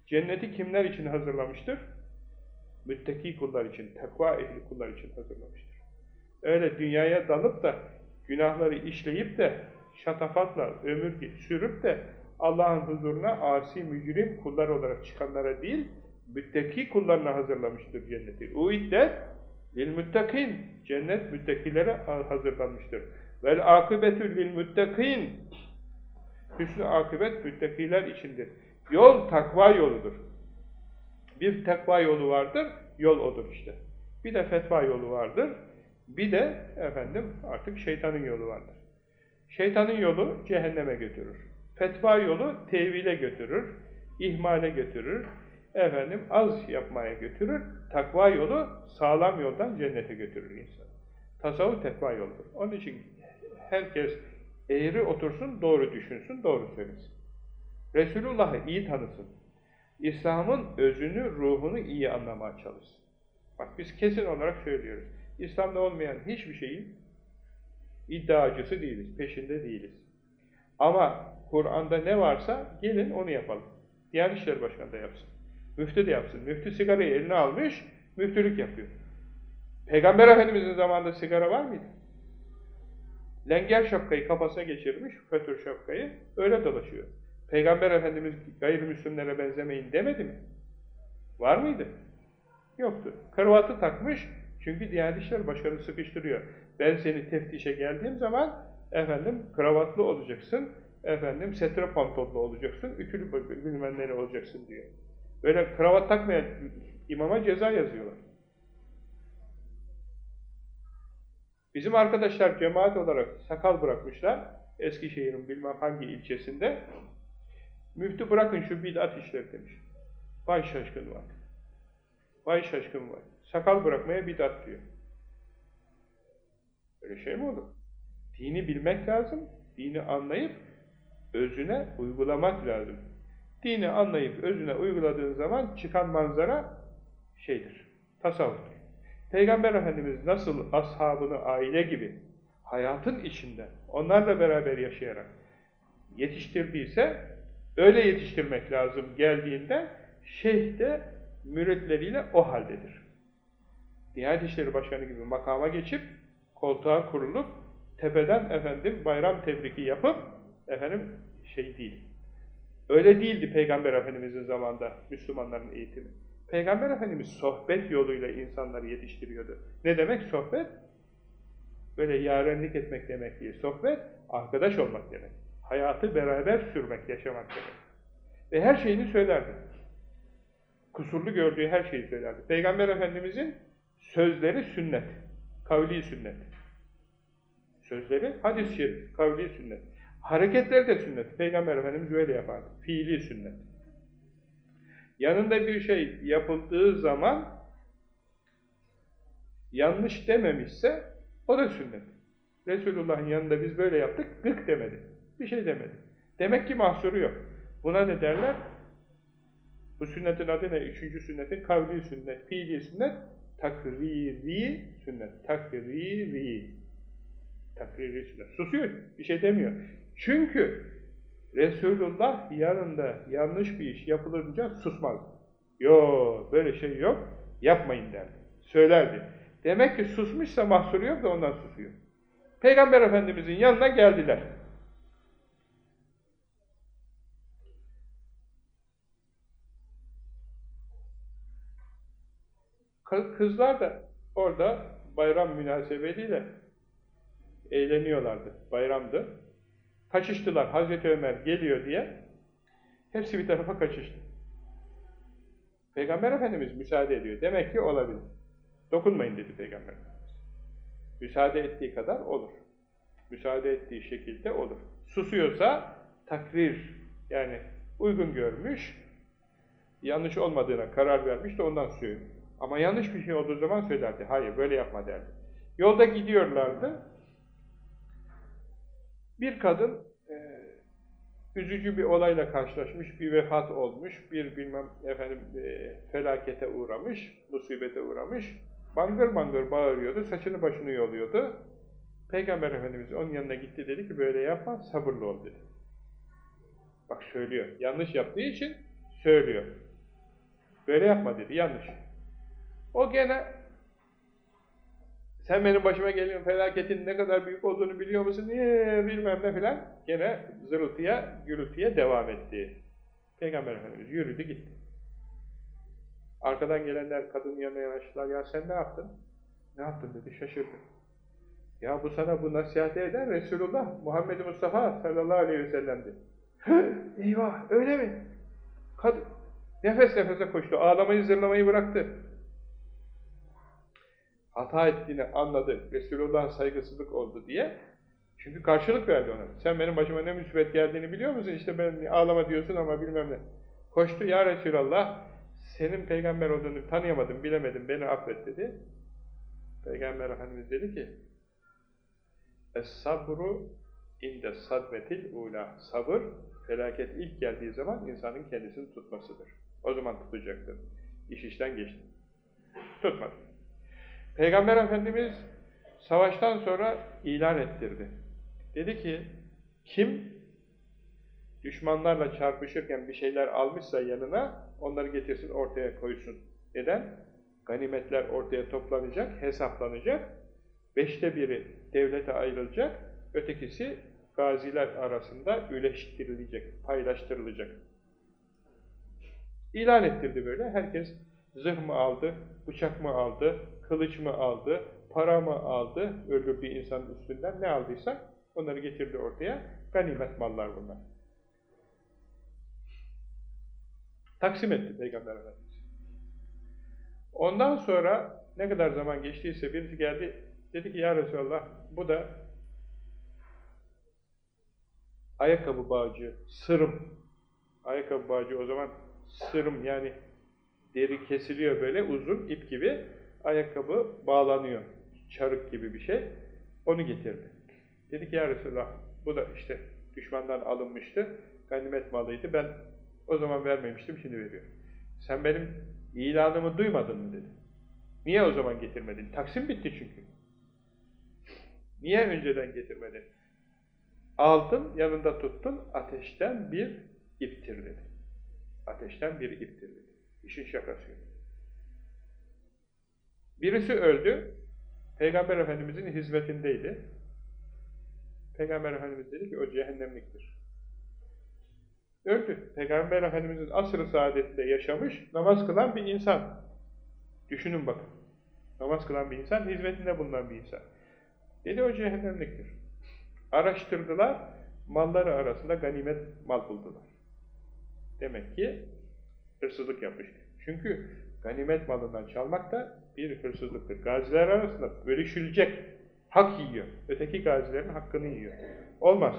cenneti kimler için hazırlamıştır? Müttaki kullar için, takva ehli kullar için hazırlamıştır. Öyle dünyaya dalıp da günahları işleyip de şatafatla ömür sürüp de Allah'ın huzuruna asi mücrim kullar olarak çıkanlara değil, müttaki kullarına hazırlamıştır cenneti. Uiddet lil müttakin. Cennet müttakilere hazırlanmıştır. Vel akıbetü lil müttakin. Hüsnü akıbet müttakiler içindir. Yol takva yoludur. Bir takva yolu vardır, yol odur işte. Bir de fetva yolu vardır, bir de efendim artık şeytanın yolu vardır. Şeytanın yolu cehenneme götürür. Fetva yolu tevhile götürür, ihmale götürür, efendim az yapmaya götürür. Takva yolu sağlam yoldan cennete götürür insan. Tasavvuf tekva yoludur. Onun için herkes eğri otursun, doğru düşünsün, doğru söylesin. Resulullah'ı iyi tanısın. İslam'ın özünü, ruhunu iyi anlamaya çalışsın. Bak biz kesin olarak söylüyoruz. İslam'da olmayan hiçbir şeyin iddiacısı değiliz, peşinde değiliz. Ama Kur'an'da ne varsa gelin onu yapalım. Diyanet İşleri Başkanı da yapsın. Müftü de yapsın. Müftü sigarayı eline almış, müftülük yapıyor. Peygamber Efendimiz'in zamanında sigara var mıydı? Lenger şapkayı kafasına geçirmiş, fötür şapkayı, öyle dolaşıyor. Peygamber Efendimiz gayrimüslimlere benzemeyin demedi mi? Var mıydı? Yoktu. Kravatı takmış, çünkü Diyanet İşleri Başkanı sıkıştırıyor. Ben seni teftişe geldiğim zaman, efendim, kravatlı olacaksın, efendim, setre pantolonlu olacaksın, ütülü bilmem olacaksın diyor. Böyle kravat takmayan imama ceza yazıyorlar. Bizim arkadaşlar cemaat olarak sakal bırakmışlar. Eskişehir'in bilmem hangi ilçesinde. Müftü bırakın şu bid'at işleri demiş. Vay şaşkın var. Vay şaşkın var. Sakal bırakmaya bid'at diyor. Öyle şey mi olur? Dini bilmek lazım. Dini anlayıp özüne uygulamak lazım. Dini anlayıp özüne uyguladığın zaman çıkan manzara şeydir, tasavvuftur. Peygamber Efendimiz nasıl ashabını aile gibi hayatın içinde onlarla beraber yaşayarak yetiştirdiyse öyle yetiştirmek lazım geldiğinde şeyh de müritleriyle o haldedir. Diyanet İşleri Başkanı gibi makama geçip koltuğa kurulup tepeden efendim bayram tebriki yapıp efendim şey değil. Öyle değildi Peygamber Efendimiz'in zamanında Müslümanların eğitimi. Peygamber Efendimiz sohbet yoluyla insanları yetiştiriyordu. Ne demek sohbet? Böyle yarenlik etmek demek değil. Sohbet, arkadaş olmak demek. Hayatı beraber sürmek, yaşamak demek. Ve her şeyini söylerdi. Kusurlu gördüğü her şeyi söylerdi. Peygamber Efendimiz'in sözleri sünnet, kavli sünnet. Sözleri hadis-i şerif, kavli sünnet. Hareketler de sünnet. Peygamber Efendimiz böyle yapardı. Fiili sünnet. Yanında bir şey yapıldığı zaman yanlış dememişse o da sünnet. Resulullah'ın yanında biz böyle yaptık, gık demedi. Bir şey demedi. Demek ki mahsuru yok. Buna ne derler? Bu sünnetin adı ne? Üçüncü sünnetin kavli sünnet, fiili sünnet, takriri sünnet. Takriri. Takriri sünnet. Susuyor, bir şey demiyor. Çünkü Resulullah yanında yanlış bir iş yapılınca susmaz. Yok, böyle şey yok, yapmayın derdi. Söylerdi. Demek ki susmuşsa mahsuru yok da ondan susuyor. Peygamber Efendimizin yanına geldiler. Kızlar da orada bayram münasebetiyle eğleniyorlardı. Bayramdı. Kaçıştılar. Hazreti Ömer geliyor diye. Hepsi bir tarafa kaçıştı. Peygamber Efendimiz müsaade ediyor. Demek ki olabilir. Dokunmayın dedi Peygamber Efendimiz. Müsaade ettiği kadar olur. Müsaade ettiği şekilde olur. Susuyorsa takrir yani uygun görmüş, yanlış olmadığına karar vermiş de ondan söylüyor. Ama yanlış bir şey olduğu zaman söylerdi. Hayır böyle yapma derdi. Yolda gidiyorlardı. Bir kadın e, üzücü bir olayla karşılaşmış, bir vefat olmuş, bir bilmem efendim e, felakete uğramış, musibete uğramış. Bangır bangır bağırıyordu, saçını başını yoluyordu. Peygamber Efendimiz onun yanına gitti dedi ki böyle yapma sabırlı ol dedi. Bak söylüyor. Yanlış yaptığı için söylüyor. Böyle yapma dedi. Yanlış. O gene sen benim başıma gelen felaketin ne kadar büyük olduğunu biliyor musun? Niye bilmem ne filan. Gene zırıltıya, gürültüye devam etti. Peygamber Efendimiz yürüdü gitti. Arkadan gelenler kadının yanına yanaştılar. Ya sen ne yaptın? Ne yaptın dedi. Şaşırdı. Ya bu sana bu nasihati eden Resulullah Muhammed Mustafa sallallahu aleyhi ve sellem'di. Eyvah öyle mi? Kadın nefes nefese koştu. Ağlamayı zırlamayı bıraktı. Hata ettiğini anladı. Resulullah saygısızlık oldu diye. Çünkü karşılık verdi ona. Sen benim başıma ne müsibet geldiğini biliyor musun? İşte ben ağlama diyorsun ama bilmem ne. Koştu ya Resulallah senin peygamber olduğunu tanıyamadım, bilemedim, beni affet dedi. Peygamber Efendimiz dedi ki Es-sabru inde sadmetil ula. Sabır, felaket ilk geldiği zaman insanın kendisini tutmasıdır. O zaman tutacaktır. İş işten geçti. Tutmadı. Peygamber Efendimiz savaştan sonra ilan ettirdi. Dedi ki, kim düşmanlarla çarpışırken bir şeyler almışsa yanına, onları getirsin ortaya koysun. Neden? Ganimetler ortaya toplanacak, hesaplanacak. Beşte biri devlete ayrılacak, ötekisi gaziler arasında üleştirilecek, paylaştırılacak. İlan ettirdi böyle. Herkes zırh mı aldı, bıçak mı aldı, kılıç mı aldı, para mı aldı, öldürdüğü insanın üstünden ne aldıysa onları getirdi ortaya. Ganimet mallar bunlar. Taksim etti Peygamber Efendimiz. Ondan sonra ne kadar zaman geçtiyse birisi geldi, dedi ki ya Resulallah bu da ayakkabı bağcı, sırım. Ayakkabı bağcı o zaman sırım yani deri kesiliyor böyle uzun ip gibi ayakkabı bağlanıyor. Çarık gibi bir şey. Onu getirdi. Dedi ki ya Resulallah bu da işte düşmandan alınmıştı. Ganimet malıydı. Ben o zaman vermemiştim şimdi veriyorum. Sen benim ilanımı duymadın mı dedi. Niye o zaman getirmedin? Taksim bitti çünkü. Niye önceden getirmedin? Aldın, yanında tuttun, ateşten bir iptir dedi. Ateşten bir iptir dedi. İşin şakası yok. Birisi öldü, Peygamber Efendimizin hizmetindeydi. Peygamber Efendimiz dedi ki o cehennemliktir. Öldü. Peygamber Efendimizin asr-ı saadetinde yaşamış, namaz kılan bir insan. Düşünün bakın. Namaz kılan bir insan, hizmetinde bulunan bir insan. Dedi o cehennemliktir. Araştırdılar, malları arasında ganimet mal buldular. Demek ki hırsızlık yapmış. Çünkü ganimet malından çalmak da bir hırsızlıktır. Gaziler arasında bölüşülecek, hak yiyor. Öteki gazilerin hakkını yiyor. Olmaz.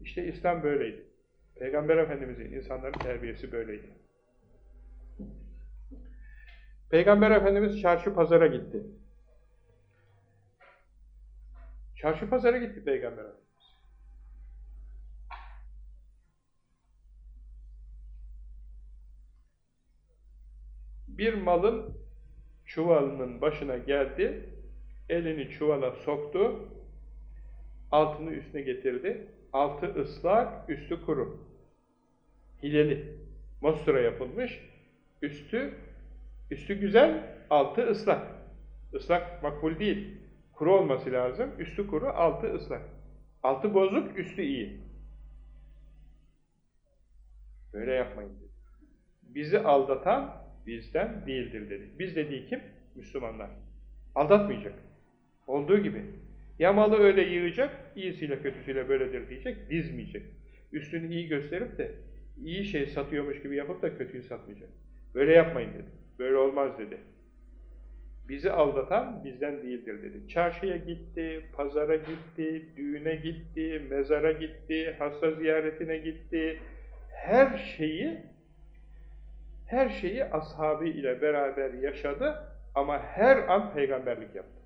İşte İslam böyleydi. Peygamber Efendimiz'in insanların terbiyesi böyleydi. Peygamber Efendimiz çarşı pazara gitti. Çarşı pazara gitti Peygamber Efendimiz. Bir malın çuvalının başına geldi, elini çuvala soktu, altını üstüne getirdi, altı ıslak, üstü kuru. Hileli, mostura yapılmış, üstü, üstü güzel, altı ıslak. Islak makbul değil, kuru olması lazım, üstü kuru, altı ıslak. Altı bozuk, üstü iyi. Böyle yapmayın dedi. Bizi aldatan bizden değildir dedi. Biz dediği kim? Müslümanlar. Aldatmayacak. Olduğu gibi. Ya malı öyle yığacak, iyisiyle kötüsüyle böyledir diyecek, dizmeyecek. Üstünü iyi gösterip de iyi şey satıyormuş gibi yapıp da kötüyü satmayacak. Böyle yapmayın dedi. Böyle olmaz dedi. Bizi aldatan bizden değildir dedi. Çarşıya gitti, pazara gitti, düğüne gitti, mezara gitti, hasta ziyaretine gitti. Her şeyi her şeyi ashabı ile beraber yaşadı ama her an peygamberlik yaptı.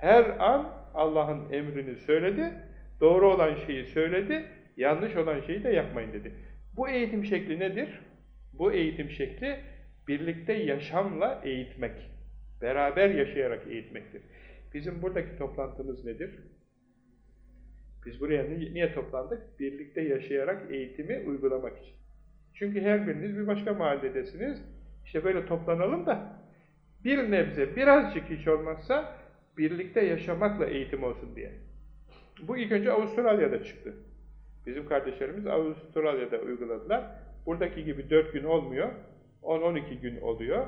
Her an Allah'ın emrini söyledi, doğru olan şeyi söyledi, yanlış olan şeyi de yapmayın dedi. Bu eğitim şekli nedir? Bu eğitim şekli birlikte yaşamla eğitmek, beraber yaşayarak eğitmektir. Bizim buradaki toplantımız nedir? Biz buraya niye toplandık? Birlikte yaşayarak eğitimi uygulamak için. Çünkü her biriniz bir başka mahalledesiniz. İşte böyle toplanalım da bir nebze, birazcık hiç olmazsa birlikte yaşamakla eğitim olsun diye. Bu ilk önce Avustralya'da çıktı. Bizim kardeşlerimiz Avustralya'da uyguladılar. Buradaki gibi 4 gün olmuyor, 10-12 gün oluyor.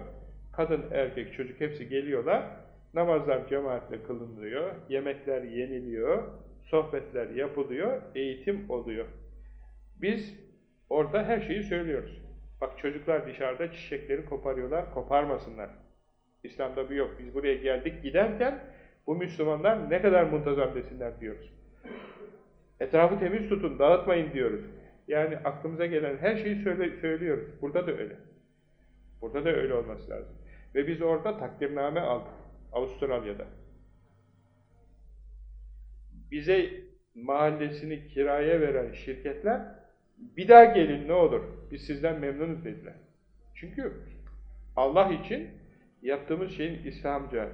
Kadın, erkek, çocuk hepsi geliyorlar. Namazlar cemaatle kılınıyor, yemekler yeniliyor, sohbetler yapılıyor, eğitim oluyor. Biz orada her şeyi söylüyoruz. Bak çocuklar dışarıda çiçekleri koparıyorlar, koparmasınlar. İslam'da bu yok. Biz buraya geldik giderken bu Müslümanlar ne kadar muntazam desinler diyoruz. Etrafı temiz tutun, dağıtmayın diyoruz. Yani aklımıza gelen her şeyi söyle, söylüyoruz. Burada da öyle. Burada da öyle olması lazım. Ve biz orada takdirname aldık. Avustralya'da. Bize mahallesini kiraya veren şirketler bir daha gelin ne olur, biz sizden memnunuz dediler. Çünkü Allah için yaptığımız şeyin İslamca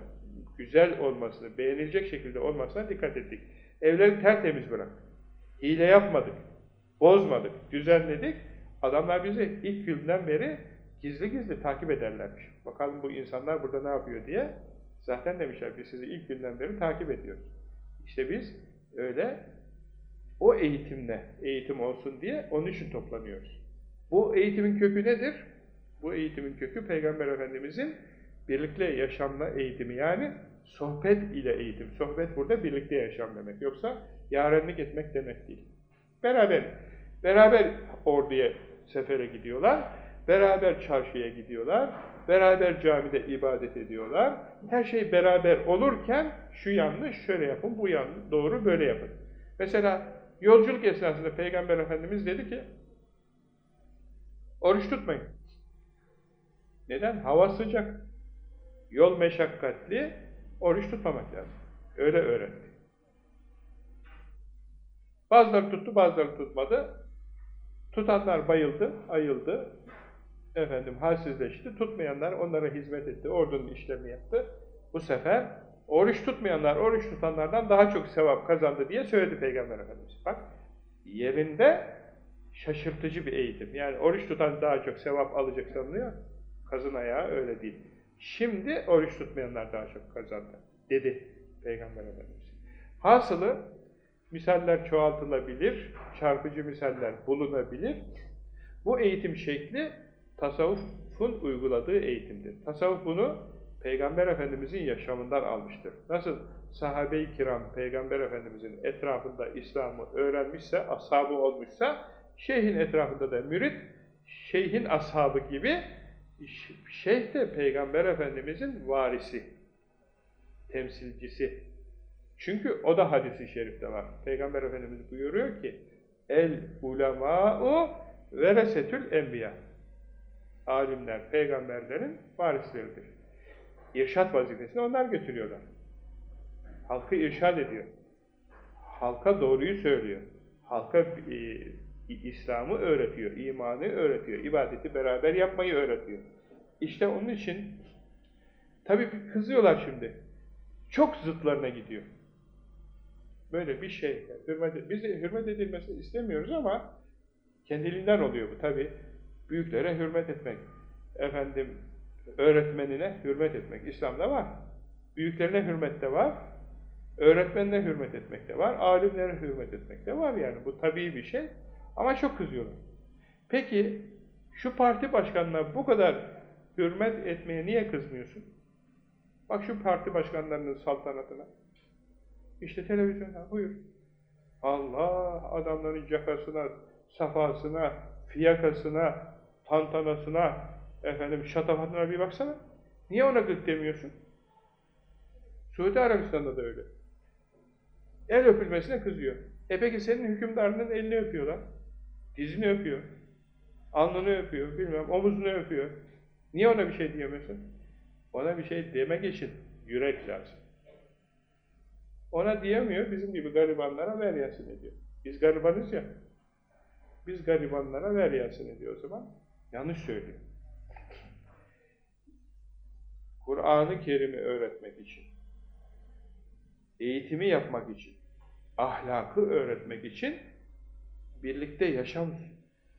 güzel olmasını, beğenilecek şekilde olmasına dikkat ettik. Evleri tertemiz bıraktık. Hile yapmadık, bozmadık, düzenledik. Adamlar bizi ilk günden beri gizli gizli takip ederlermiş. Bakalım bu insanlar burada ne yapıyor diye. Zaten demişler biz sizi ilk günden beri takip ediyoruz. İşte biz öyle o eğitimle eğitim olsun diye onun için toplanıyoruz. Bu eğitimin kökü nedir? Bu eğitimin kökü Peygamber Efendimizin birlikte yaşamla eğitimi yani sohbet ile eğitim. Sohbet burada birlikte yaşam demek. Yoksa yarenlik etmek demek değil. Beraber, beraber orduya sefere gidiyorlar, beraber çarşıya gidiyorlar, beraber camide ibadet ediyorlar. Her şey beraber olurken şu yanlış, şöyle yapın, bu yanlış, doğru, böyle yapın. Mesela yolculuk esnasında Peygamber Efendimiz dedi ki, oruç tutmayın. Neden? Hava sıcak, yol meşakkatli, oruç tutmamak lazım. Öyle öğretti. Bazıları tuttu, bazıları tutmadı. Tutanlar bayıldı, ayıldı. Efendim halsizleşti. Tutmayanlar onlara hizmet etti, ordunun işlerini yaptı. Bu sefer oruç tutmayanlar, oruç tutanlardan daha çok sevap kazandı diye söyledi Peygamber Efendimiz. Bak, yerinde şaşırtıcı bir eğitim. Yani oruç tutan daha çok sevap alacak sanılıyor. Kazın ayağı öyle değil. Şimdi oruç tutmayanlar daha çok kazandı, dedi Peygamber Efendimiz. Hasılı, misaller çoğaltılabilir, çarpıcı misaller bulunabilir. Bu eğitim şekli, tasavvufun uyguladığı eğitimdir. Tasavvuf bunu Peygamber Efendimizin yaşamından almıştır. Nasıl sahabe-i kiram Peygamber Efendimizin etrafında İslam'ı öğrenmişse, ashabı olmuşsa, şeyhin etrafında da mürit, şeyhin ashabı gibi Şeyh de Peygamber Efendimizin varisi, temsilcisi. Çünkü o da hadisi şerifte var. Peygamber Efendimiz buyuruyor ki, El ulemâ'u veresetül enbiya. Alimler, peygamberlerin varisleridir. İrşat vazifesini onlar götürüyorlar. Halkı irşad ediyor. Halka doğruyu söylüyor. Halka e, İslam'ı öğretiyor, imanı öğretiyor, ibadeti beraber yapmayı öğretiyor. İşte onun için tabii kızıyorlar şimdi. Çok zıtlarına gidiyor. Böyle bir şey. Hürmet, biz de hürmet edilmesini istemiyoruz ama kendiliğinden oluyor bu tabii. Büyüklere hürmet etmek, efendim öğretmenine hürmet etmek İslam'da var. Büyüklerine hürmet de var, öğretmenine hürmet etmek de var, alimlere hürmet etmek de var yani. Bu tabii bir şey. Ama çok kızıyorlar. Peki şu parti başkanına bu kadar hürmet etmeye niye kızmıyorsun? Bak şu parti başkanlarının saltanatına. İşte televizyonda buyur. Allah adamların cakasına, safasına, fiyakasına, tantanasına, efendim şatafatına bir baksana. Niye ona gık demiyorsun? Suudi Arabistan'da da öyle. El öpülmesine kızıyor. E peki senin hükümdarının elini öpüyorlar. Dizini öpüyor. Alnını öpüyor, bilmem omuzunu öpüyor. Niye ona bir şey diyemiyorsun? Ona bir şey demek için yürek lazım. Ona diyemiyor, bizim gibi garibanlara ver yasin ediyor. Biz garibanız ya. Biz garibanlara ver yasin ediyor o zaman. Yanlış söylüyor. Kur'an-ı Kerim'i öğretmek için, eğitimi yapmak için, ahlakı öğretmek için birlikte yaşam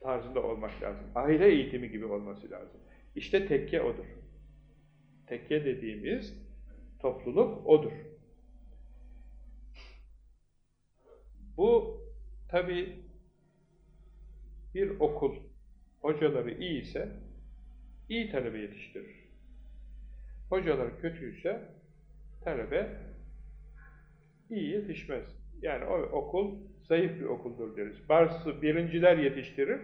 tarzında olmak lazım. Aile eğitimi gibi olması lazım. İşte tekke odur. Tekke dediğimiz topluluk odur. Bu tabi bir okul hocaları iyi ise iyi talebe yetiştirir. Hocaları kötüyse talebe iyi yetişmez. Yani o okul zayıf bir okuldur deriz. Bazısı birinciler yetiştirir,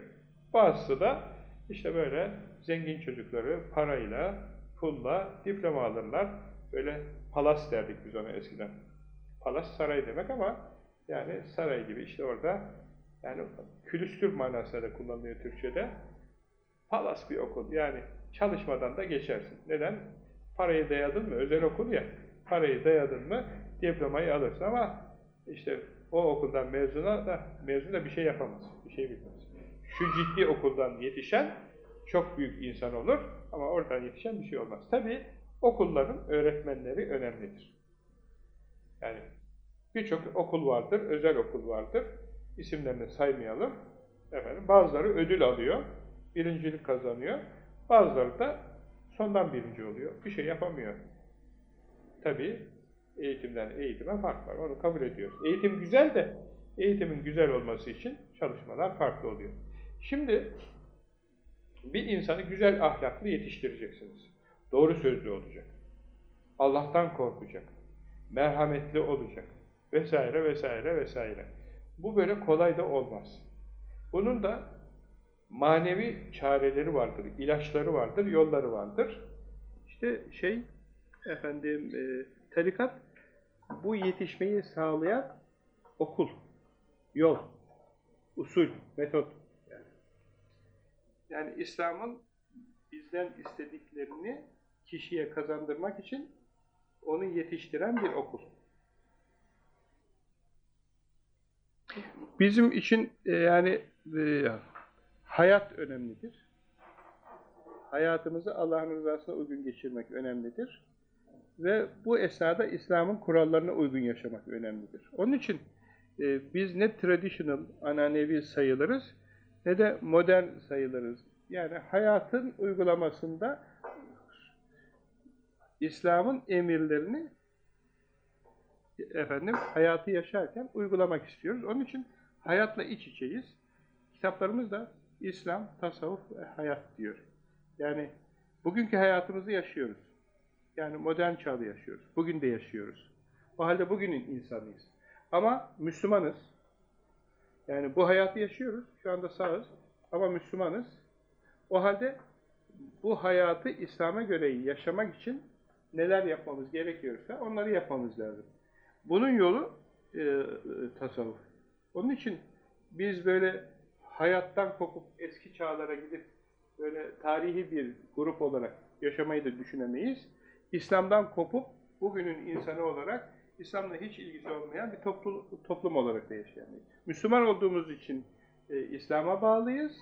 bazısı da işte böyle zengin çocukları parayla, pulla diploma alırlar. Böyle palas derdik biz ona eskiden. Palas saray demek ama yani saray gibi işte orada yani külüstür manasında da kullanılıyor Türkçe'de. Palas bir okul. Yani çalışmadan da geçersin. Neden? Parayı dayadın mı? Özel okul ya. Parayı dayadın mı diplomayı alırsın ama işte o okuldan mezuna da mezun da bir şey yapamaz. Bir şey bilmez. Şu ciddi okuldan yetişen çok büyük insan olur ama oradan yetişen bir şey olmaz. Tabi okulların öğretmenleri önemlidir. Yani birçok okul vardır, özel okul vardır. İsimlerini saymayalım. Efendim, bazıları ödül alıyor, birincilik kazanıyor. Bazıları da sondan birinci oluyor. Bir şey yapamıyor. Tabi eğitimden eğitime fark var. Onu kabul ediyoruz. Eğitim güzel de eğitimin güzel olması için çalışmalar farklı oluyor. Şimdi bir insanı güzel ahlaklı yetiştireceksiniz. Doğru sözlü olacak. Allah'tan korkacak. Merhametli olacak. Vesaire vesaire vesaire. Bu böyle kolay da olmaz. Bunun da manevi çareleri vardır, ilaçları vardır, yolları vardır. İşte şey, efendim, e, tarikat bu yetişmeyi sağlayan okul, yol, usul, metot. Yani, yani İslam'ın bizden istediklerini kişiye kazandırmak için onu yetiştiren bir okul. Bizim için e, yani e, hayat önemlidir. Hayatımızı Allah'ın rızasına uygun geçirmek önemlidir. Ve bu esnada İslam'ın kurallarına uygun yaşamak önemlidir. Onun için e, biz ne traditional, ananevi sayılırız ne de modern sayılırız. Yani hayatın uygulamasında İslam'ın emirlerini efendim hayatı yaşarken uygulamak istiyoruz. Onun için hayatla iç içeyiz. Kitaplarımız da İslam, tasavvuf ve hayat diyor. Yani bugünkü hayatımızı yaşıyoruz. Yani modern çağda yaşıyoruz. Bugün de yaşıyoruz. O halde bugünün insanıyız. Ama Müslümanız. Yani bu hayatı yaşıyoruz. Şu anda sağız. Ama Müslümanız. O halde bu hayatı İslam'a göre yaşamak için neler yapmamız gerekiyorsa onları yapmamız lazım. Bunun yolu e, e, tasavvuf. Onun için biz böyle hayattan kopup eski çağlara gidip böyle tarihi bir grup olarak yaşamayı da düşünemeyiz. İslam'dan kopup bugünün insanı olarak İslam'la hiç ilgisi olmayan bir toplum, toplum olarak da yaşayamayız. Müslüman olduğumuz için e, İslam'a bağlıyız.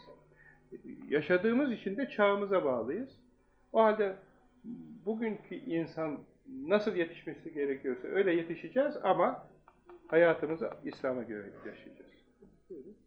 Yaşadığımız için de çağımıza bağlıyız. O halde bugünkü insan nasıl yetişmesi gerekiyorsa öyle yetişeceğiz ama hayatımızı İslam'a göre yaşayacağız. Buyurun.